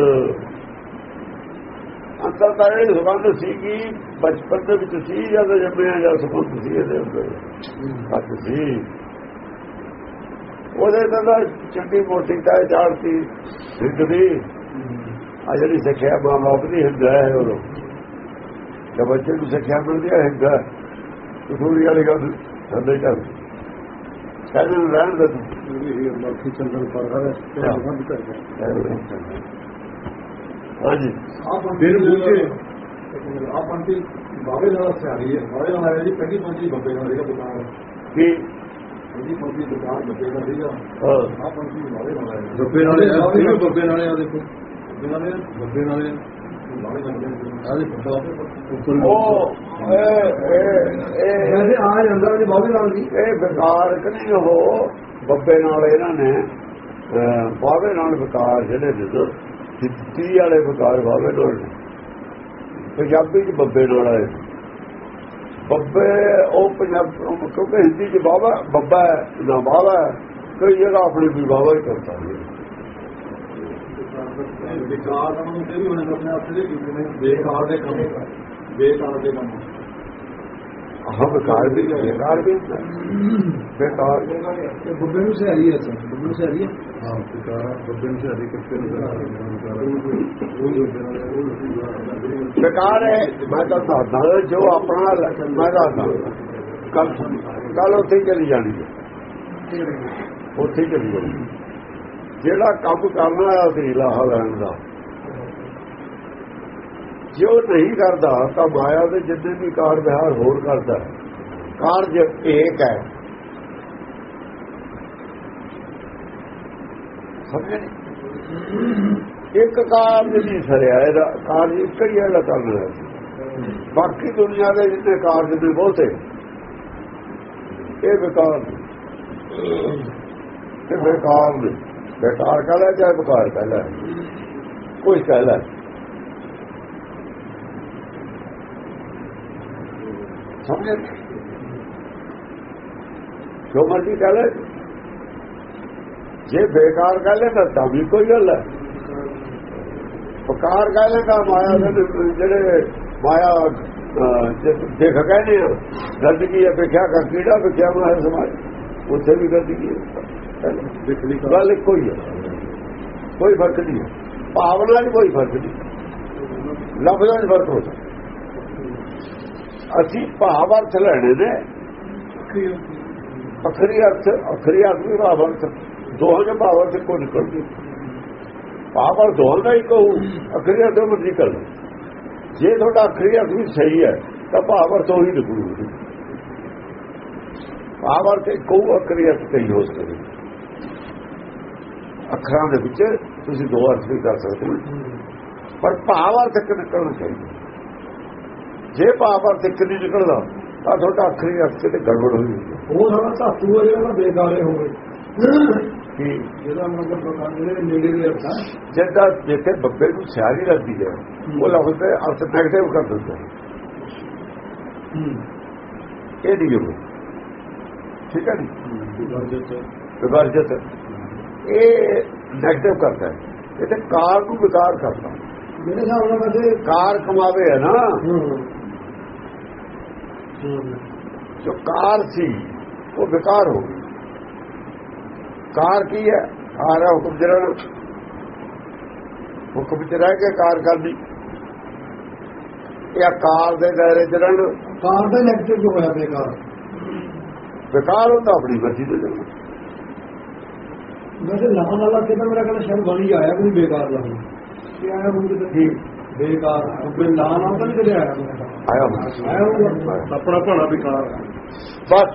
ਅੰਦਰ ਤਾਂ ਜਿਹੜੀ ਸੁਗੰਧ ਸੀਗੀ ਬਚਪਨ ਦੇ ਵਿੱਚ ਸੀ ਜਦ ਜੰਮਿਆ ਜਾਂ ਸੁਗੰਧ ਸੀ ਇਹਦੇ ਅੰਦਰ ਹੱਥ ਸੀ। ਉਹਦੇ ਤਾਂ ਤਾਂ ਚੰਗੀ ਮੋਟੀ ਤਾਂ ਚਾੜਤੀ ਹਿੰਦਰੀ ਆ ਜਿਹੜੀ ਸਿੱਖਿਆ ਮਾਂ ਬਾਪ ਦੀ ਹਿੰਦ ਹੈ ਉਹ ਜਦ ਬੱਚੇ ਨੂੰ ਸਿੱਖਿਆ ਮਿਲਦੀ ਹੈ ਹਿੰਦ ਕਸੂਰੀ ਵਾਲੀ ਗੱਲ ਥੱਲੇ ਚੱਲ ਕਹਿੰਦੇ ਨੂੰ ਰਹਿਣ ਦੇ ਤੂੰ। ਮੱਖੀ ਚੰਦਨ ਪਰ ਹੈ ਕਰ ਹਾਂਜੀ। ਫਿਰ ਬੁੱਝੇ ਆ ਪੰਤੀ ਬਾਬੇ ਨਾਲ ਸਿਆਰੀ ਹੈ। ਬਾਬੇ ਨਾਲ ਜੀ ਪਹਿਲੀ ਪੰਤੀ ਬੱਬੇ ਨਾਲ ਸੀਗਾ ਦੁਕਾਨ। ਕੀ? ਪਹਿਲੀ ਪੰਤੀ ਦੁਕਾਨ ਬੱਬੇ ਨਾਲ ਸੀਗਾ ਹਾਂ। ਆ ਪੰਤੀ ਬਾਬੇ ਨਾਲ ਹੈ ਬੱਬੇ ਨਾਲੇ ਆ ਇਹ ਵੀ ਬੱਬੇ ਨਾਲੇ ਆ ਦੇਖੋ। ਨਾਲ ਬੱਬੇ ਨਾਲੇ ਬਾਬੇ ਇਹ ਆ। ਜਾਂਦਾ ਜੀ ਬਾਬੇ ਇਹ ਵਿਕਾਰ ਉਹ? ਬੱਬੇ ਇਹਨਾਂ ਨੇ ਬਾਵੇ ਨਾਲ ਵਿਕਾਰ ਜਿਹੜੇ ਨੇ ਸਿੱਧੀ ਵਾਲੇ ਵਿਕਾਰ ਬਾਵੇ ਨਾਲ। ਪੰਜਾਬੀ ਚ ਬੱਬੇ ਨਾਲ ਆਏ ਬੱਬੇ ਉਹ ਪੰਜਾਬ ਕਿਉਂਕਿ ਹਿੰਦੀ ਚ ਬਾਬਾ ਬੱਬਾ ਨਾ ਬਾਵਾ ਹੈ। ਕਈ ਜਗ੍ਹਾ ਆਪਣੀ ਵੀ ਬਾਵਾ ਹੀ ਕਰਤਾ ਹੈ। ਵਿਕਾਰ ਦਾ ਨੂੰ ਤੇ ਵੀ ਉਹਨੇ ਆਪਣੇ ਦੇ ਕੀਤੇ ਨੇ ਬੇਕਾਰ ਦੇ ਕੰਮ ਬੇਕਾਰ ਦੇ ਕੰਮ। ਆਹ ਵਿਕਾਰ ਵੀ ਬੇਕਾਰ ਵੀ ਹੈ। ਬੇਕਾਰ। ਇਹ ਬੱਬੇ ਨੂੰ ਸਿਆਰੀ ਹੈ ਸਰ ਬੱਬੇ ਨੂੰ ਸਿਆਰੀ ਹੈ। ਹਾਂ ਬਿਕਾਰਾ ਬੱਬੇ ਨੂੰ ਸਾਡੀ ਕਿੱਥੇ ਨੂੰ ਬਿਕਾਰਾ। ਉਹ ਬੱਬੇ ਨਾਲੇ ਉਹ ਬੇਕਾਰ ਹੈ। ਮੈਂ ਤਾਂ ਦੱਸਦਾ ਜੋ ਆਪਣਾ ਮੈਂ ਦੱਸਦਾ। ਕੱਲ ਕੱਲ ਉੱਥੇ ਹੀ ਚਲੀ ਜਾਣੀ ਹੈ। ਉੱਥੇ ਹੀ ਚਲੀ ਜਾਣੀ ਹੈ। ਜਿਹੜਾ ਕੰਮ ਕਰਨਾ ਹੈ ਅਸੀਂ ਲਾਹਾ ਲੈਣ ਦਾ। ਜੇ ਉਹ ਨਹੀਂ ਕਰਦਾ, ਤਾਂ ਮਾਇਆ ਦੇ ਜਿੰਨੇ ਵੀ ਕਾਰ ਵਿਹਾਰ ਹੋਰ ਕਰਦਾ ਕਾਰਜ ਏਕ ਹੈ। ਸਮਝੇ ਇੱਕ ਕਾਰਜ ਨਹੀਂ ਸਰਿਆ, ਇਹਦਾ ਕਾਰਜ ਇੱਕ ਹੀ ਹੈ ਕਰਨਾ ਬਾਕੀ ਦੁਨੀਆ ਦੇ ਜਿੰਨੇ ਕਾਰਜ ਨੇ ਬਹੁਤੇ, ਇਹ ਬੇਕਾਰ ਨੇ। ਇਹ ਬੇਕਾਰ ਨੇ। ਬੇਕਾਰ ਕਹਲਾ ਚਾਹੇ ਬੇਕਾਰ ਕਹਲਾ ਕੋਈ ਕਹਲਾ ਸਮਝੇ ਜੋ ਮਰਜ਼ੀ ਕਹਲੇ ਜੇ ਬੇਕਾਰ ਕਹਲੇ ਤਾਂ ਤਾਂ ਵੀ ਕੋਈ ਗੱਲ ਹੈ ਬਕਾਰ ਕਹਲੇ ਤਾਂ ਮਾਇਆ ਦੇ ਜਿਹੜੇ ਮਾਇਆ ਅਹ, ਜੇ ਦੇਖ ਕਹਿੰਦੇ ਆ ਗੰਦਗੀ ਹੈ ਵਿਖਿਆ ਕਾ ਕੀੜਾ ਵਿਖਿਆ ਮਾਇਆ ਸਮਾਜ ਉੱਥੇ ਵੀ ਗੰਦਗੀ ਹੈ ਦੇਖਲੀ ਗੱਲ ਇੱਕੋ ਹੀ ਹੈ ਕੋਈ ਫ਼ਰਕ ਨਹੀਂ ਹੈ ਭਾਵਨਾ 'ਚ ਕੋਈ ਫ਼ਰਕ ਨਹੀਂ। ਲਫ਼ਜ਼ਾਂ 'ਚ ਫ਼ਰਕ ਹੋ ਸਕਦਾ। ਅਸੀਂ ਭਾਵ ਅਰਥ ਲੈਣੇ ਨੇ। ਅਖਰੀ ਅਰਥ ਅਖਰੀ ਅਰਥ ਵੀ ਭਾਵ ਅਰਥ। ਦੋਹਾਂ ਦੇ ਭਾਵ ਅਰਥ ਕੋ ਨਿਕਲਦੇ ਭਾਵ ਅਰਥ ਦੋਹਾਂ ਦਾ ਹੀ ਕਹੂ ਅਖਰੀ ਅਰਥ ਉਹ ਨਿਕਲ ਜੇ ਤੁਹਾਡਾ ਅਖਰੀ ਅਰਥ ਵੀ ਸਹੀ ਹੈ ਤਾਂ ਭਾਵ ਅਰਥ ਉਹੀ ਨਿਕਲੂ ਭਾਵ ਅਰਥ ਕਹੂ ਅਖਰੀ ਅਰਥ ਕਈ ਹੋ ਸਕਦੇ ਅੱਖਰਾਂ ਦੇ ਵਿੱਚ ਤੁਸੀਂ ਦੋ ਅਰਥ ਵੀ ਕਰ ਸਕਦੇ ਹੋ। ਪਰ ਭਾਵ ਅਰਥ ਨਿਕਲਣਾ ਚਾਹੀਦਾ। ਜੇ ਭਾਵ ਅਰਥ ਨਹੀਂ ਨਿਕਲਦਾ ਤਾਂ ਤੁਹਾਡਾ ਅਖਰੀ ਅਰਥ ਤੇ ਗੜਬੜ ਹੈ। ਉਹ ਸਾਰਾ ਧਾਤੂ ਹੈ ਜਿਹੜਾ ਬੇਕਾਰੇ ਹੋ ਗਏ। ਕਿ? ਜਿਹਦਾ ਮਤਲਬ ਜਿਹੜੇ ਨੇੜੇ ਦੇ ਅਰਥ ਜਿੱਦਾਂ ਜਿੱਥੇ ਬੱਬੇ ਨੂੰ ਸਿਆਰੀ ਲੱਗਦੀ ਹੈ ਉਹ ਲਫ਼ਜ਼ ਤੇ ਅਰਥ ਨੈਗੇਟਿਵ ਕਰ ਦਿੰਦਾ ਹੈ। ਇਹ ਨਹੀਂ ਹੋ ਠੀਕ ਹੈ ਜੀ? ਵਿਵਰਜਤ। ਇਹ ਨੈਗੇਟਿਵ ਕਰਦਾ ਹੈ। ਇਹ ਤੇ ਕਾਰ ਨੂੰ ਵਿਕਾਰ ਕਰਦਾ। ਮੇਰੇ ਹਿਸਾਬ ਨਾਲ ਵੈਸੇ ਕਾਰ ਕਮਾਵੇ ਹੈ ਨਾ। ਜੋ ਕਾਰ ਸੀ ਉਹ ਵਿਕਾਰ ਹੋ ਗਈ। ਕਾਰ ਕੀ ਹੈ? ਹੈ ਹੁਕਮ ਰਹਿਣਾ। ਹੁਕਮ ਚ ਰਹਿ ਕੇ ਕਾਰ ਕਰਨੀ। ਇਹ ਕਾਰ ਦੇ ਦਾਇਰੇ ਚ ਰਹਿਣਾ। ਕਾਰ ਦਾ ਨੈਗੇਟਿਵ ਹੋਇਆ ਬੇਕਾਰ। ਬੇਕਾਰ ਹੁੰਦਾ ਆਪਣੀ ਮਰਜ਼ੀ ਦੇ ਨਾਲ। ਵੈਸੇ ਲਾਹਣ ਵਾਲਾ ਕਿਤੇ ਮੇਰਾ ਕਹਿੰਦਾ ਸ਼ਬਦ ਬਣੀ ਆਇਆ ਕੋਈ ਬੇਕਾਰ ਦਾ ਨਹੀਂ ਕਿ ਆਇਆ ਕੋਈ ਕਿਤੇ ਠੀਕ ਬੇਕਾਰ। ਕੋਈ ਨਾਲ ਤਾਂ ਨਹੀਂ ਕਦੇ ਆਇਆ। ਆਇਆ ਆਪਣਾ ਭਾਣਾ ਵਿਕਾਰ ਹੈ ਬਸ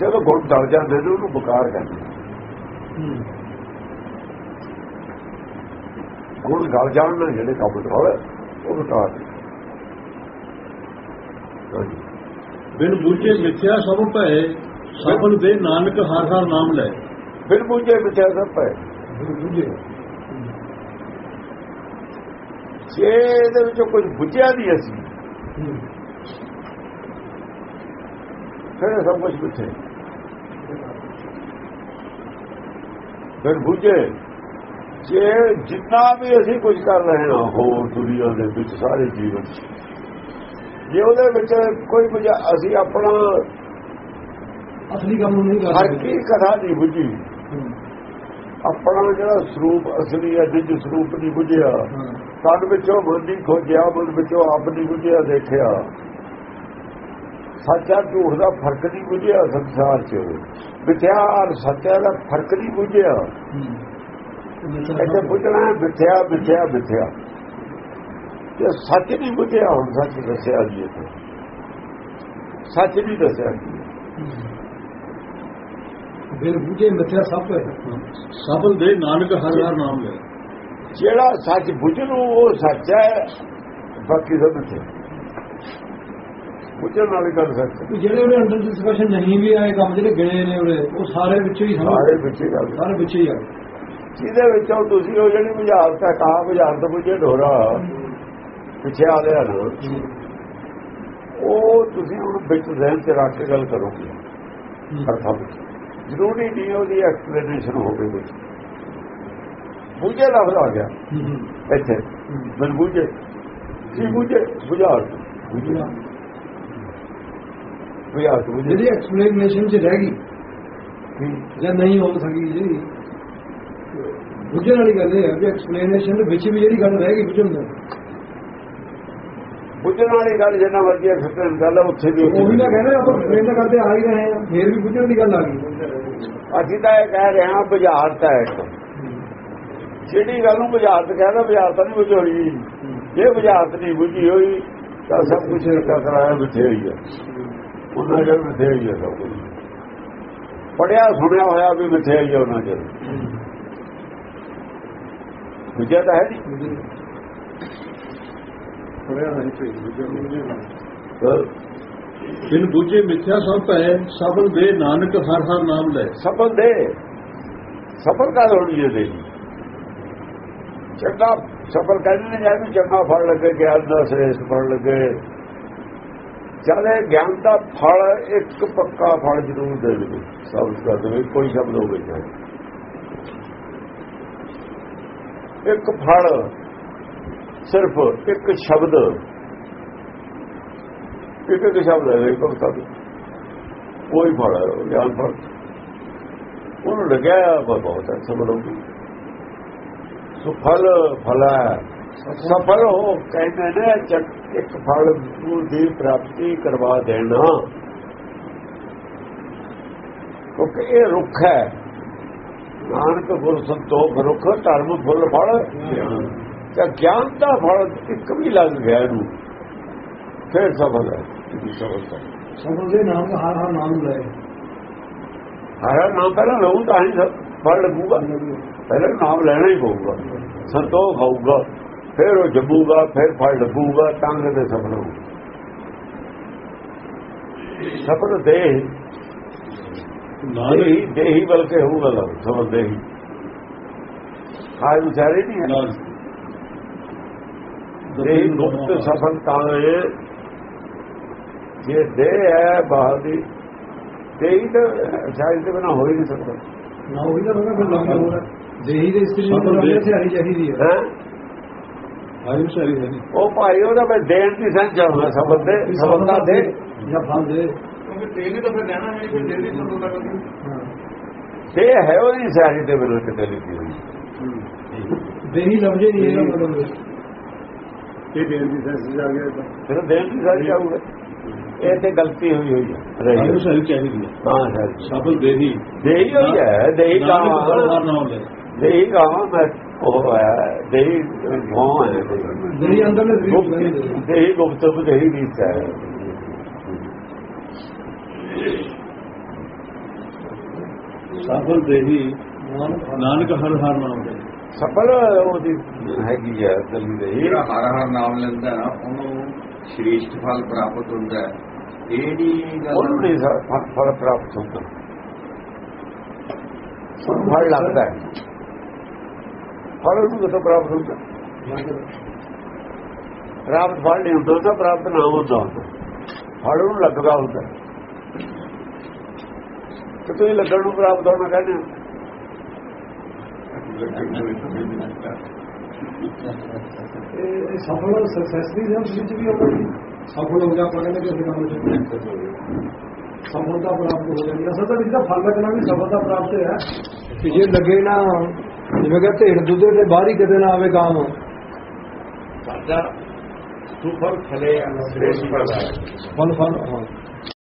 ਜਦੋਂ ਗੁਣ ਡਲ ਜਾਂਦੇ ਨੇ ਉਹਨੂੰ ਬਕਾਰ ਕਹਿੰਦੇ। ਗੁਣ ਗਲ ਜਾਣ ਨਾਲ ਜਿਹੜੇ ਕੰਮ ਹੋਵੇ ਉਹ ਬਕਾਰ। ਬਿਨ ਬੂਝੇ ਮਿਥਿਆ ਸਭ ਭਏ। ਸਫਲ ਦੇ ਨਾਨਕ ਹਰ ਹਰ ਨਾਮ ਲੈ। ਬਿਨ ਬੁਝੇ ਵਿਚਾਰ ਸਭ ਪਏ। ਬੁਝੇ ਜੇ ਇਹਦੇ ਵਿੱਚੋਂ ਕੁਝ ਬੁਝਿਆ ਨਹੀਂ ਅਸੀਂ। ਫਿਰ ਸਭ ਕੁਝ ਕਿੱਥੇ? ਫਿਰ ਬੁਝੇ। ਜੇ ਜਿੰਨਾ ਵੀ ਅਸੀਂ ਕੁਝ ਕਰ ਰਹੇ ਹਾਂ ਹੋਰ ਦੁਨੀਆ ਦੇ ਵਿੱਚ ਸਾਰੇ ਜੀਵਨ ਜੇ ਉਹਦੇ ਵਿੱਚ ਕੋਈ ਬੁਝਾ ਅਸੀਂ ਆਪਣਾ ਅਸਲੀ ਕੰਮ ਨਹੀਂ ਕਰ ਹਰ ਕੀ ਕਥਾ ਨਹੀਂ ਬੁਝੀ। ਆਪਣਾ ਜਿਹੜਾ ਸਰੂਪ ਅਸਲੀ ਹੈ ਜਿਸ ਸਰੂਪ ਨਹੀਂ ਬੁਝਿਆ। ਤਨ ਵਿੱਚੋਂ ਨਹੀਂ ਖੋਜਿਆ ਮਨ ਵਿੱਚੋਂ ਆਪ ਨਹੀਂ ਬੁਝਿਆ ਦੇਖਿਆ। ਸੱਚਾ ਝੂਠ ਦਾ ਫ਼ਰਕ ਨਹੀਂ ਬੁਝਿਆ ਸੰਸਾਰ 'ਚ। ਮਿਥਿਆ ਔਰ ਸੱਚਾ ਦਾ ਫ਼ਰਕ ਨਹੀਂ ਬੁਝਿਆ। ਇੱਥੇ ਬੁਝਣਾ ਹੈ ਮਿਥਿਆ ਮਿਥਿਆ ਮਿਥਿਆ। ਜੇ ਸੱਚ ਨਹੀਂ ਬੁਝਿਆ ਹੁਣ ਸੱਚ ਦੱਸਿਆ ਜੀ ਸੱਚ ਨਹੀਂ ਦੱਸਿਆ ਬਿਨ ਬੁਝੇ ਮਿੱਥਿਆ ਸਭ ਹੈ ਸਫਲ ਦੇ ਨਾਨਕ ਹਰ ਹਰ ਨਾਮ ਲੈ। ਜਿਹੜਾ ਸੱਚ ਬੁਝਣ ਨੂੰ ਉਹ ਸੱਚ ਹੈ ਬਾਕੀ ਸਭ ਮਿਥਿਆ ਬੁਝਣ ਵਾਲੀ ਗੱਲ ਸੱਚ ਜਿਹੜੇ ਉਹਦੇ ਅੰਡਰ ਡਿਸਕਸ਼ਨ ਨਹੀਂ ਵੀ ਆਏ ਕੰਮ ਜਿਹੜੇ ਗਏ ਨੇ ਉਹਦੇ ਉਹ ਸਾਰੇ ਵਿੱਚੋਂ ਹੀ ਸਾਰੇ ਵਿੱਚ ਹੀ ਗੱਲ। ਸਾਰੇ ਵਿੱਚੋਂ ਹੀ ਆ ਜਿਹਦੇ ਵਿੱਚੋਂ ਤੁਸੀਂ ਉਹ ਜਿਹੜੀ ਬੁਝਾਰਤ ਹੈ ਕਹਾ ਬੁਝਾਰਤ ਬੁਝੇ ਢੋਰਾ ਪਿੱਛੇ ਆ ਲਿਆ ਉਹ ਤੁਸੀਂ ਹੁਣ ਵਿੱਚ ਜ਼ਹਿਨ ਚ ਰੱਖ ਕੇ ਗੱਲ ਕਰੋਗੇ। ਅਰਥਾਂ ਵਿੱਚ ਜ਼ਰੂਰੀ ਨਹੀਂ ਉਹਦੀ ਐਕਸਪਲੇਨੇਸ਼ਨ ਹੋਵੇ। ਵਿੱਚ ਬੁਝੇ ਲਫ਼ਜ਼ ਆ ਗਿਆ। ਇੱਥੇ। ਮਨ ਬੁਝੇ। ਕੀ ਬੁਝੇ। ਬੁਝਾਰਤ ਬੁਝੇ ਬੁਝਾਰਤ ਬੁਝੇ। ਜਿਹੜੀ ਐਕਸਪਲੇਨੇਸ਼ਨ ਚ ਰਹਿ ਗਈ। ਜਾਂ ਨਹੀਂ ਹੋ ਸਕੀ ਜੀ। ਬੁੱਝਣ ਵਾਲੀ ਗੱਲ ਇਹ ਹੈ ਵੀ ਐਕਸਪਲੇਨੇਸ਼ਨ ਦੇ ਵਿੱਚ ਵੀ ਜਿਹੜੀ ਗੱਲ ਰਹਿ ਗਈ ਬੁੱਝਣ ਦਾ। ਬੁਝਣ ਵਾਲੀ ਗੱਲ ਜਿੰਨਾ ਵਧੀਆ ਫਿਕਰ ਗੱਲ ਉੱਥੇ ਉੱਥੇ ਉਹੀ ਤਾਂ ਕਹਿੰਦੇ ਆਪਾਂ ਐਕਸਪਲੇਨ ਕਰਦੇ ਆ ਹੀ ਰਹੇ ਹਾਂ ਫੇਰ ਵੀ ਬੁੱਝਣ ਦੀ ਗੱਲ ਆ ਗਈ। ਅਸੀਂ ਤਾਂ ਇਹ ਕਹਿ ਰਹੇ ਹਾਂ ਬੁਝਾਰਤ ਹੈ ਜਿਹੜੀ ਗੱਲ ਨੂੰ ਬੁਝਾਰਤ ਕਹਿੰਦਾ ਬੁਝਾਰਤ ਨਹੀਂ ਬੁਝੀ ਹੋਈ। ਜੇ ਬੁਝਾਰਤ ਨਹੀਂ ਬੁਝੀ ਹੋਈ ਤਾਂ ਸਭ ਕੁਝ ਬਿਠੇ ਹੋਈ ਹੈ। ਉਹਨਾਂ ਬਿਠੇ ਹੋਈ ਹੈ ਸਭ ਕੁਝ ਪੜਿਆ ਸੁਣਿਆ ਹੋਇਆ ਵੀ ਹੋਈ ਹੈ ਉਹਨਾਂ ਜਦ ਬੁਝਿਆ ਤਾਂ ਹੈ ਨਹੀਂ। ਪੜਿਆ ਨਹੀਂ ਬਿਨ ਬੂਝੇ ਮਿਥਿਆ ਸਭ ਭਏ ਸਫਲ ਦੇ ਨਾਨਕ ਹਰ ਹਰ ਨਾਮ ਲੈ। ਸਫਲ ਦੇ। ਸਫਲ ਕਾ ਹੋਣੀ ਹੈ ਦੇ ਚੰਗਾ ਸਫਲ ਕਹਿੰਦੇ ਨੇ ਜਿਵੇਂ ਚੰਗਾ ਫਲ ਲੱਗੇ ਗਿਆਨ ਦਾ ਸ੍ਰੇਸ਼ਟ ਫਲ ਲੱਗੇ। ਚਾਹੇ ਗਿਆਨ ਦਾ ਫਲ ਇੱਕ ਪੱਕਾ ਫਲ ਜ਼ਰੂਰ ਦੇ ਦੇਵੇ। ਸਭ ਕਰ ਦੇਵੇ ਕੋਈ ਸ਼ਬਦ ਹੋਵੇ ਚਾਹੇ ਇੱਕ ਫਲ ਸਿਰਫ ਇੱਕ ਸ਼ਬਦ। ਇੱਕ ਇੱਕ ਸ਼ਬਦ ਹੈ, ਇੱਕ ਭਗਤਾਂ ਕੋਈ ਫਲ ਗਿਆਨ ਫਲ। ਉਹਨੂੰ ਲੱਗਿਆ ਬਹੁਤ ਹੈ ਸਮਝ ਲਓ ਸੁਫਲ ਫਲ ਸਫਲ ਹੋ ਕਹਿੰਦੇ ਨੇ ਚੱਕ- ਇੱਕ ਫਲ ਨੂੰ ਦੀ ਪ੍ਰਾਪਤੀ ਕਰਵਾ ਦੇਣਾ। ਕਿਉਂਕਿ ਇਹ ਰੁੱਖ ਹੈ। ਨਾਨਕ ਗੁਰ ਸੰਤੋਖ ਰੁੱਖ, ਧਰਮ, ਫੁੱਲ, ਫਲ। ਤੇ ਗਿਆਨ ਦਾ ਫਲ ਇੱਕ ਵੀ ਲੱਗ ਗਿਆ ਇਹਨੂੰ। ਫਿਰ ਸਫਲ ਹੈ ਸਫਲਤਾ ਸਭ ਦੇ ਨਾਮ ਦਾ ਹਰ ਹਰ ਨਾਮ ਲੈ। ਹਰ ਨਾਮ ਪਹਿਲਾਂ ਲਊ ਤਾਂ ਹੀ ਫਲ ਲੱਗੂਗਾ। ਪਹਿਲਾਂ ਨਾਮ ਲੈਣਾ ਹੀ ਪਊਗਾ। ਸੰਤੋਖ ਹੋਊਗਾ ਫਿਰ ਉਹ ਜੰਮੂਗਾ ਫਿਰ ਫਲ ਲੱਗੂਗਾ ਤਾਂ ਕਿਤੇ ਸਫਲ ਹੋਊ। ਸਫਲ ਦੇ ਦੇਹੀ ਦੇਹੀ ਬਲਕੇ ਹੋਊਗਾ ਸਫਲ ਦੇਹੀ। ਆਜ ਵਿਚਾਰੇ ਨਹੀਂ ਹੈ। ਦੇਹੀ ਮੁਕਤ ਸਫਲ ਤਾਂ ਹੈ ਜੇ ਦੇ ਹੈ ਬਾਹਰ ਦੀ ਦੇਹੀ ਤਾਂ ਸ਼ਾਇਦ ਦੇ ਬਿਨਾ ਹੋ ਹੀ ਨਹੀਂ ਸਕਦਾ। ਨਾ ਉਹੀ ਤਾਂ ਬੰਦਾ ਫਿਰ ਲੰਮਾ ਹੋ ਰਿਹਾ ਦੇਹੀ ਦੇ ਇਸਤਰੀ ਨੂੰ ਸਭ ਦੇ- ਲੰਮੇ ਸਿਆਰੀ ਚਾਹੀਦੀ ਹੈ ਹੈ? ਹਾਈ ਸ਼ਾਰੀ ਹੈ ਨਹੀਂ। ਉਹ ਭਾਈ ਉਹਦਾ ਮੈਂ ਦੇਣ ਦੀ ਸੰਚ ਹੋਣਾ ਸਬਦ ਦੇ ਸਬਦ ਦਾ। ਦੇ ਜਾਂ ਫਲ ਦੇ। ਕਿਉਂਕਿ ਤੇਲ ਤਾਂ ਫਿਰ ਲੈਣਾ ਹੈ ਫਿਰ ਦੇ ਦੀ ਸੰਤੋਖ ਕਰਦੀ ਹਾਂ। ਤੇ ਹੈ ਉਹਦੀ ਸਿਆਸੀ ਦੇ ਬਿਨਾਂ ਕਿਤੇ ਲਿਖੀ ਹੋਈ। ਦੇਹੀ ਲਫ਼ਜ਼ੇ ਨਹੀਂ ਇਹਦਾ ਮਤਲਬ ਇਹ ਦੇਣ ਦੀ ਸੈਂਸ ਆ ਗਿਆ ਤਾਂ। ਫਿਰ ਦੇਣ ਦੀ ਸਾਰੀ ਆਊਗਾ ਇਹ ਤੇ ਗਲਤੀ ਹੋਈ ਹੋਈ ਹੈ। ਰਹੀ। ਸਹੀ ਚਾਹੀਦੀ ਹੈ। ਹਾਂ ਸਰ ਸਫਲ ਦੇਹੀ। ਦੇਹੀ ਹੋਈ ਹੈ ਦੇਹੀ ਲੈ ਦੇਹੀ ਕਾ ਮੈਂ ਉਹ ਹੈ ਦੇਹੀ ਗੋਂ ਹੈ ਦੇਹੀ। ਅੰਦਰ ਨੇ ਜ਼ਰੀਬ ਗੁਪਤ ਦੇਹੀ ਗੁਪਤ ਦੇਹੀ ਰੀਤ ਹੈ। ਸਫਲ ਦੇਹੀ ਨਾਨਕ ਹਰ ਹਰ ਨਾਮ ਲੈ ਸਫਲ ਉਹਦੀ ਹੈਗੀ ਹੈ ਦਲੀ ਦੇਹੀ ਜਿਹੜਾ ਹਰ ਹਰ ਨਾਮ ਲੈਂਦਾ ਨਾ ਉਹਨੂੰ ਸ਼੍ਰੇਸ਼ਟ ਫਲ ਪ੍ਰਾਪਤ ਹੁੰਦਾ ਹੈ। ਇਹ ਨਹੀਂ ਗੱਲ ਉਹਨੂੰ ਨਹੀਂ ਫਲ ਪ੍ਰਾਪਤ ਹੁੰਦਾ। ਫਲ ਲੱਗਦਾ ਹੈ। ਫਲ ਉਹਨੂੰ ਕਿਥੋਂ ਪ੍ਰਾਪਤ ਹੁੰਦਾ? ਪ੍ਰਾਪਤ ਫਲ ਨਹੀਂ ਹੁੰਦਾ ਤਾਂ ਪ੍ਰਾਪਤ ਨਾ ਹੁੰਦਾ। ਫਲ ਉਹਨੂੰ ਲੱਗਦਾ ਹੁੰਦਾ। ਤੇ ਤੁਸੀਂ ਲੱਗਣ ਨੂੰ ਪ੍ਰਾਪਤ ਹੋਣਾ ਕਹਿੰਦੇ ਇਹ ਸਫਲ ਸਕਸੈਸ ਦੀ ਜਨ ਵਿੱਚ ਵੀ ਜੀ। ਸਫਲ ਹੋ ਜਾ ਪਾਣੇ ਕਿਸੇ ਕੰਮ ਚ ਸਫਲਤਾ ਪ੍ਰਾਪਤ ਹੋ ਜਾਂਦੀ ਹੈ। ਅਸਲ ਤਾਂ ਇਹਦਾ ਫਲ ਲੱਗਣਾ ਵੀ ਸਫਲਤਾ ਪ੍ਰਾਪਤ ਹੈ ਕਿ ਜੇ ਲੱਗੇ ਨਾ ਜਿਵੇਂ ਕਿ ਢੇੜ ਦੁੱਧੇ ਦੇ ਬਾਹਰ ਹੀ ਕਿਤੇ ਨਾ ਆਵੇ ਕੰਮ ਸਾਡਾ ਸੁਫਲ ਫਲੇ ਸ੍ਰੇਸ਼ਟ ਫਲ ਹੈ ਫਲ ਫਲ ਹਾਂ।